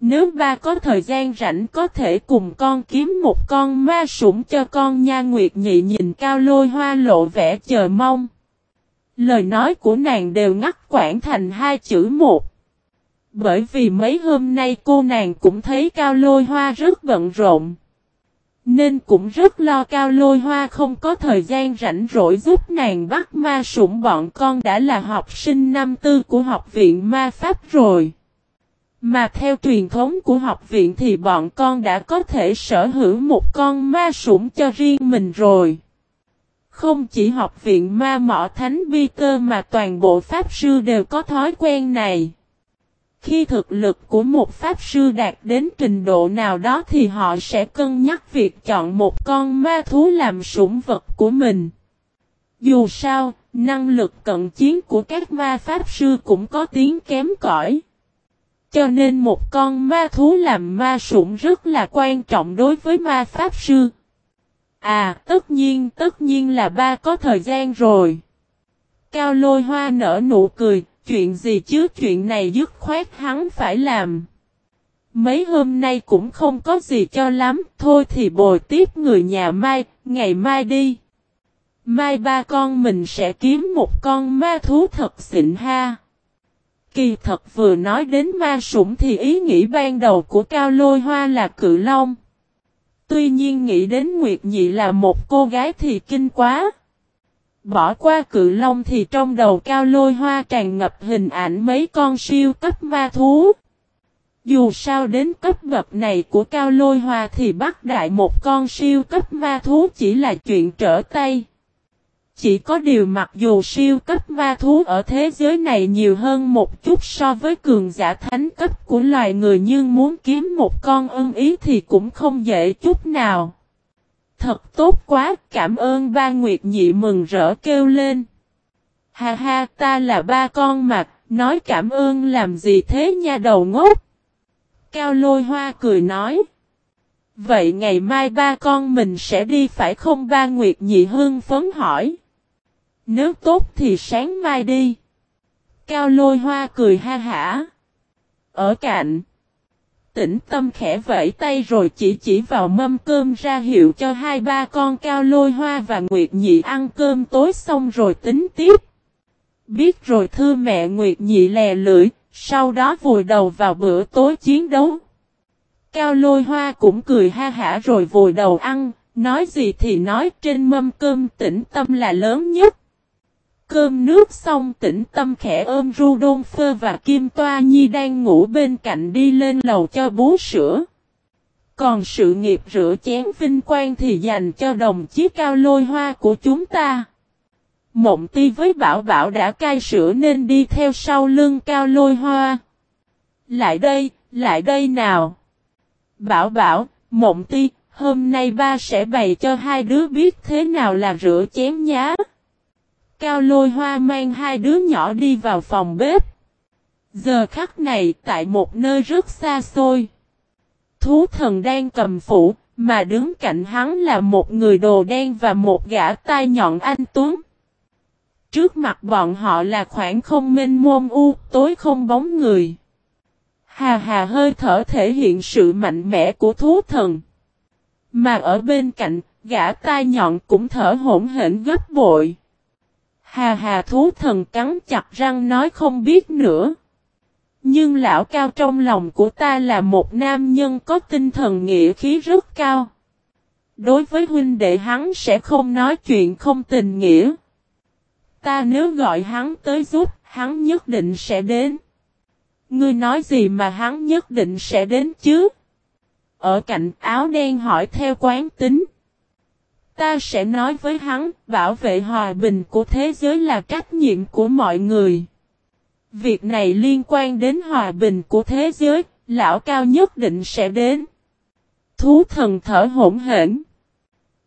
Nếu ba có thời gian rảnh có thể cùng con kiếm một con ma sủng cho con nha Nguyệt Nhị nhìn Cao Lôi Hoa lộ vẻ chờ mong. Lời nói của nàng đều ngắt quãng thành hai chữ một. Bởi vì mấy hôm nay cô nàng cũng thấy Cao Lôi Hoa rất bận rộn. Nên cũng rất lo Cao Lôi Hoa không có thời gian rảnh rỗi giúp nàng bắt ma sủng bọn con đã là học sinh năm tư của học viện ma pháp rồi. Mà theo truyền thống của học viện thì bọn con đã có thể sở hữu một con ma sủng cho riêng mình rồi. Không chỉ học viện ma mỏ thánh Peter mà toàn bộ pháp sư đều có thói quen này. Khi thực lực của một pháp sư đạt đến trình độ nào đó thì họ sẽ cân nhắc việc chọn một con ma thú làm sủng vật của mình. Dù sao, năng lực cận chiến của các ma pháp sư cũng có tiếng kém cỏi. Cho nên một con ma thú làm ma sủng rất là quan trọng đối với ma pháp sư. À, tất nhiên, tất nhiên là ba có thời gian rồi. Cao lôi hoa nở nụ cười, chuyện gì chứ chuyện này dứt khoát hắn phải làm. Mấy hôm nay cũng không có gì cho lắm, thôi thì bồi tiếp người nhà mai, ngày mai đi. Mai ba con mình sẽ kiếm một con ma thú thật xịn ha. Kỳ thật vừa nói đến ma sủng thì ý nghĩ ban đầu của Cao Lôi Hoa là cự long. Tuy nhiên nghĩ đến Nguyệt Nhị là một cô gái thì kinh quá. Bỏ qua cự long thì trong đầu Cao Lôi Hoa tràn ngập hình ảnh mấy con siêu cấp ma thú. Dù sao đến cấp bậc này của Cao Lôi Hoa thì bắt đại một con siêu cấp ma thú chỉ là chuyện trở tay. Chỉ có điều mặc dù siêu cấp ma thú ở thế giới này nhiều hơn một chút so với cường giả thánh cấp của loài người nhưng muốn kiếm một con ưng ý thì cũng không dễ chút nào. Thật tốt quá, cảm ơn ba Nguyệt Nhị mừng rỡ kêu lên. Ha ha, ta là ba con mặt, Nói cảm ơn làm gì thế nha đầu ngốc. Cao lôi hoa cười nói. Vậy ngày mai ba con mình sẽ đi phải không ba Nguyệt Nhị Hương phấn hỏi. Nếu tốt thì sáng mai đi. Cao lôi hoa cười ha hả. Ở cạnh. Tĩnh tâm khẽ vẫy tay rồi chỉ chỉ vào mâm cơm ra hiệu cho hai ba con cao lôi hoa và Nguyệt Nhị ăn cơm tối xong rồi tính tiếp. Biết rồi thưa mẹ Nguyệt Nhị lè lưỡi, sau đó vùi đầu vào bữa tối chiến đấu. Cao lôi hoa cũng cười ha hả rồi vùi đầu ăn, nói gì thì nói trên mâm cơm tĩnh tâm là lớn nhất. Cơm nước xong tĩnh tâm khẽ ôm Rudolph và Kim Toa Nhi đang ngủ bên cạnh đi lên lầu cho bú sữa. Còn sự nghiệp rửa chén vinh quang thì dành cho đồng chí cao lôi hoa của chúng ta. Mộng ti với bảo bảo đã cai sữa nên đi theo sau lưng cao lôi hoa. Lại đây, lại đây nào. Bảo bảo, mộng ti, hôm nay ba sẽ bày cho hai đứa biết thế nào là rửa chén nhá. Cao lôi hoa mang hai đứa nhỏ đi vào phòng bếp. Giờ khắc này tại một nơi rất xa xôi. Thú thần đang cầm phủ, mà đứng cạnh hắn là một người đồ đen và một gã tai nhọn anh Tuấn. Trước mặt bọn họ là khoảng không minh môn u, tối không bóng người. Hà hà hơi thở thể hiện sự mạnh mẽ của thú thần. Mà ở bên cạnh, gã tai nhọn cũng thở hỗn hển gấp bội. Hà hà thú thần cắn chặt răng nói không biết nữa. Nhưng lão cao trong lòng của ta là một nam nhân có tinh thần nghĩa khí rất cao. Đối với huynh đệ hắn sẽ không nói chuyện không tình nghĩa. Ta nếu gọi hắn tới giúp, hắn nhất định sẽ đến. Ngươi nói gì mà hắn nhất định sẽ đến chứ? Ở cạnh áo đen hỏi theo quán tính. Ta sẽ nói với hắn, bảo vệ hòa bình của thế giới là trách nhiệm của mọi người. Việc này liên quan đến hòa bình của thế giới, lão cao nhất định sẽ đến. Thú thần thở hỗn hển.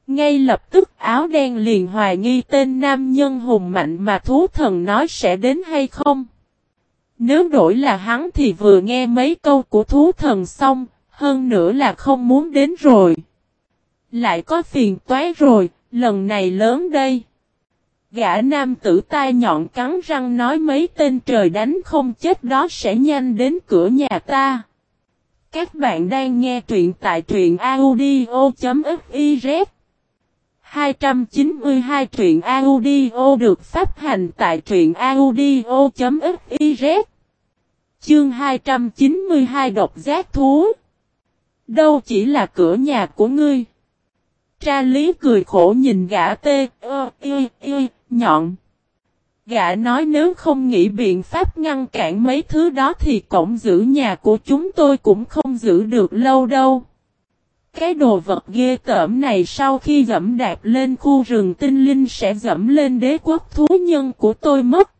Ngay lập tức áo đen liền hoài nghi tên nam nhân hùng mạnh mà thú thần nói sẽ đến hay không. Nếu đổi là hắn thì vừa nghe mấy câu của thú thần xong, hơn nữa là không muốn đến rồi. Lại có phiền toái rồi, lần này lớn đây. Gã nam tử tai nhọn cắn răng nói mấy tên trời đánh không chết đó sẽ nhanh đến cửa nhà ta. Các bạn đang nghe truyện tại truyện audio.fiz 292 truyện audio được phát hành tại truyện audio.fiz Chương 292 độc giác thú Đâu chỉ là cửa nhà của ngươi Tra lý cười khổ nhìn gã tê, ơ, y, y, nhọn. Gã nói nếu không nghĩ biện pháp ngăn cản mấy thứ đó thì cổng giữ nhà của chúng tôi cũng không giữ được lâu đâu. Cái đồ vật ghê tởm này sau khi dẫm đạp lên khu rừng tinh linh sẽ dẫm lên đế quốc thú nhân của tôi mất.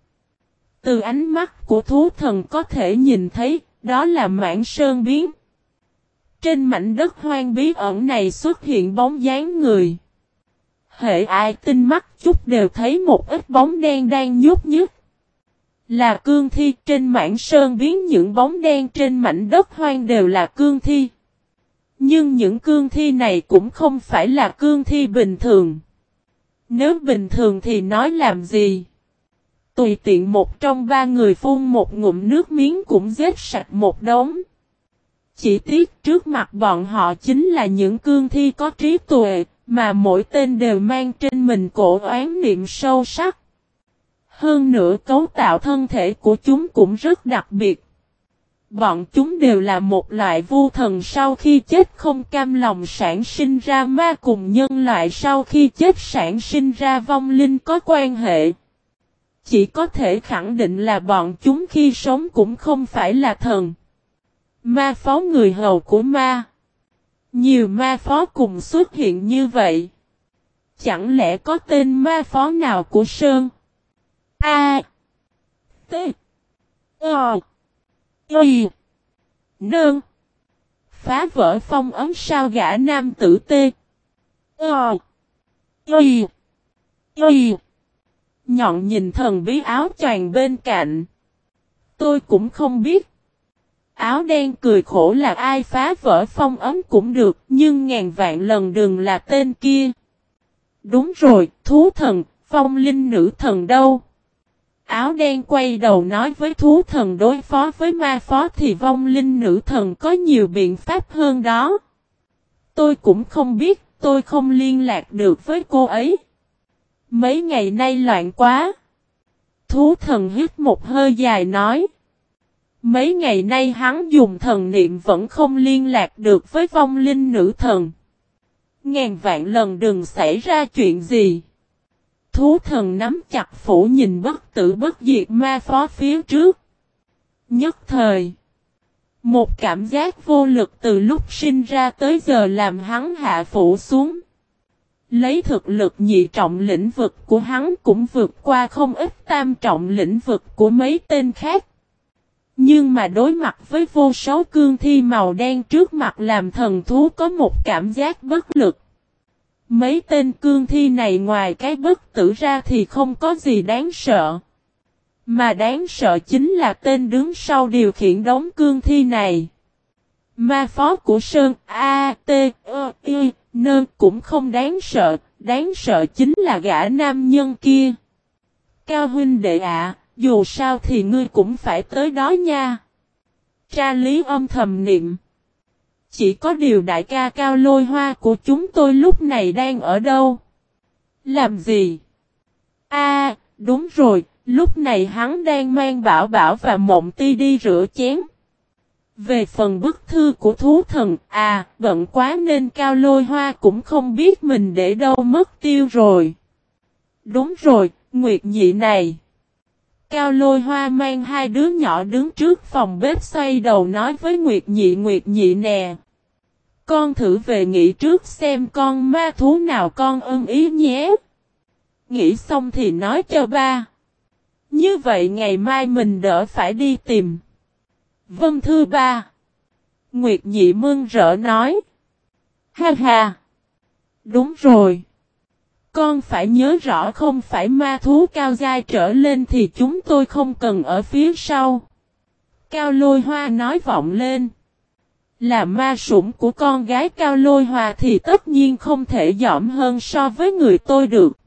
Từ ánh mắt của thú thần có thể nhìn thấy, đó là mảng sơn biến. Trên mảnh đất hoang bí ẩn này xuất hiện bóng dáng người. Hệ ai tinh mắt chút đều thấy một ít bóng đen đang nhúc nhích. Là cương thi, trên mảng sơn biến những bóng đen trên mảnh đất hoang đều là cương thi. Nhưng những cương thi này cũng không phải là cương thi bình thường. Nếu bình thường thì nói làm gì? Tùy tiện một trong ba người phun một ngụm nước miếng cũng giết sạch một đống. Chỉ tiếc trước mặt bọn họ chính là những cương thi có trí tuệ, mà mỗi tên đều mang trên mình cổ oán niệm sâu sắc. Hơn nữa cấu tạo thân thể của chúng cũng rất đặc biệt. Bọn chúng đều là một loại vu thần sau khi chết không cam lòng sản sinh ra ma cùng nhân loại sau khi chết sản sinh ra vong linh có quan hệ. Chỉ có thể khẳng định là bọn chúng khi sống cũng không phải là thần. Ma phó người hầu của ma. Nhiều ma phó cùng xuất hiện như vậy. Chẳng lẽ có tên ma phó nào của Sơn? A. T. O. Y. Nương. Phá vỡ phong ấm sao gã nam tử T. O. Y. Y. Nhọn nhìn thần bí áo choàng bên cạnh. Tôi cũng không biết. Áo đen cười khổ là ai phá vỡ phong ấm cũng được, nhưng ngàn vạn lần đừng là tên kia. Đúng rồi, thú thần, phong linh nữ thần đâu? Áo đen quay đầu nói với thú thần đối phó với ma phó thì vong linh nữ thần có nhiều biện pháp hơn đó. Tôi cũng không biết, tôi không liên lạc được với cô ấy. Mấy ngày nay loạn quá. Thú thần hít một hơi dài nói. Mấy ngày nay hắn dùng thần niệm vẫn không liên lạc được với vong linh nữ thần. Ngàn vạn lần đừng xảy ra chuyện gì. Thú thần nắm chặt phủ nhìn bất tử bất diệt ma phó phía trước. Nhất thời. Một cảm giác vô lực từ lúc sinh ra tới giờ làm hắn hạ phủ xuống. Lấy thực lực nhị trọng lĩnh vực của hắn cũng vượt qua không ít tam trọng lĩnh vực của mấy tên khác. Nhưng mà đối mặt với vô số cương thi màu đen trước mặt làm thần thú có một cảm giác bất lực. Mấy tên cương thi này ngoài cái bất tử ra thì không có gì đáng sợ. Mà đáng sợ chính là tên đứng sau điều khiển đống cương thi này. Ma phó của Sơn A, T, E, I, Nơ cũng không đáng sợ, đáng sợ chính là gã nam nhân kia. Cao huynh đệ ạ, dù sao thì ngươi cũng phải tới đó nha. Tra lý âm thầm niệm. Chỉ có điều đại ca cao lôi hoa của chúng tôi lúc này đang ở đâu? Làm gì? A, đúng rồi, lúc này hắn đang mang bảo bảo và mộng ti đi rửa chén. Về phần bức thư của thú thần, à, bận quá nên cao lôi hoa cũng không biết mình để đâu mất tiêu rồi. Đúng rồi, Nguyệt nhị này. Cao lôi hoa mang hai đứa nhỏ đứng trước phòng bếp xoay đầu nói với Nguyệt nhị Nguyệt nhị nè. Con thử về nghỉ trước xem con ma thú nào con ưng ý nhé. Nghĩ xong thì nói cho ba. Như vậy ngày mai mình đỡ phải đi tìm. Vâng thư ba. Nguyệt nhị mương rỡ nói. Ha ha. Đúng rồi. Con phải nhớ rõ không phải ma thú cao dai trở lên thì chúng tôi không cần ở phía sau. Cao lôi hoa nói vọng lên. Là ma sủng của con gái cao lôi hoa thì tất nhiên không thể dõm hơn so với người tôi được.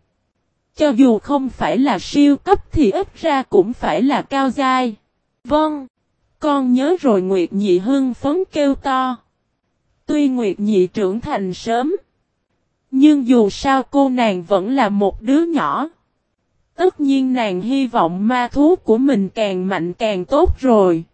Cho dù không phải là siêu cấp thì ít ra cũng phải là cao dai. Vâng. Con nhớ rồi Nguyệt Nhị hưng phấn kêu to. Tuy Nguyệt Nhị trưởng thành sớm. Nhưng dù sao cô nàng vẫn là một đứa nhỏ. Tất nhiên nàng hy vọng ma thú của mình càng mạnh càng tốt rồi.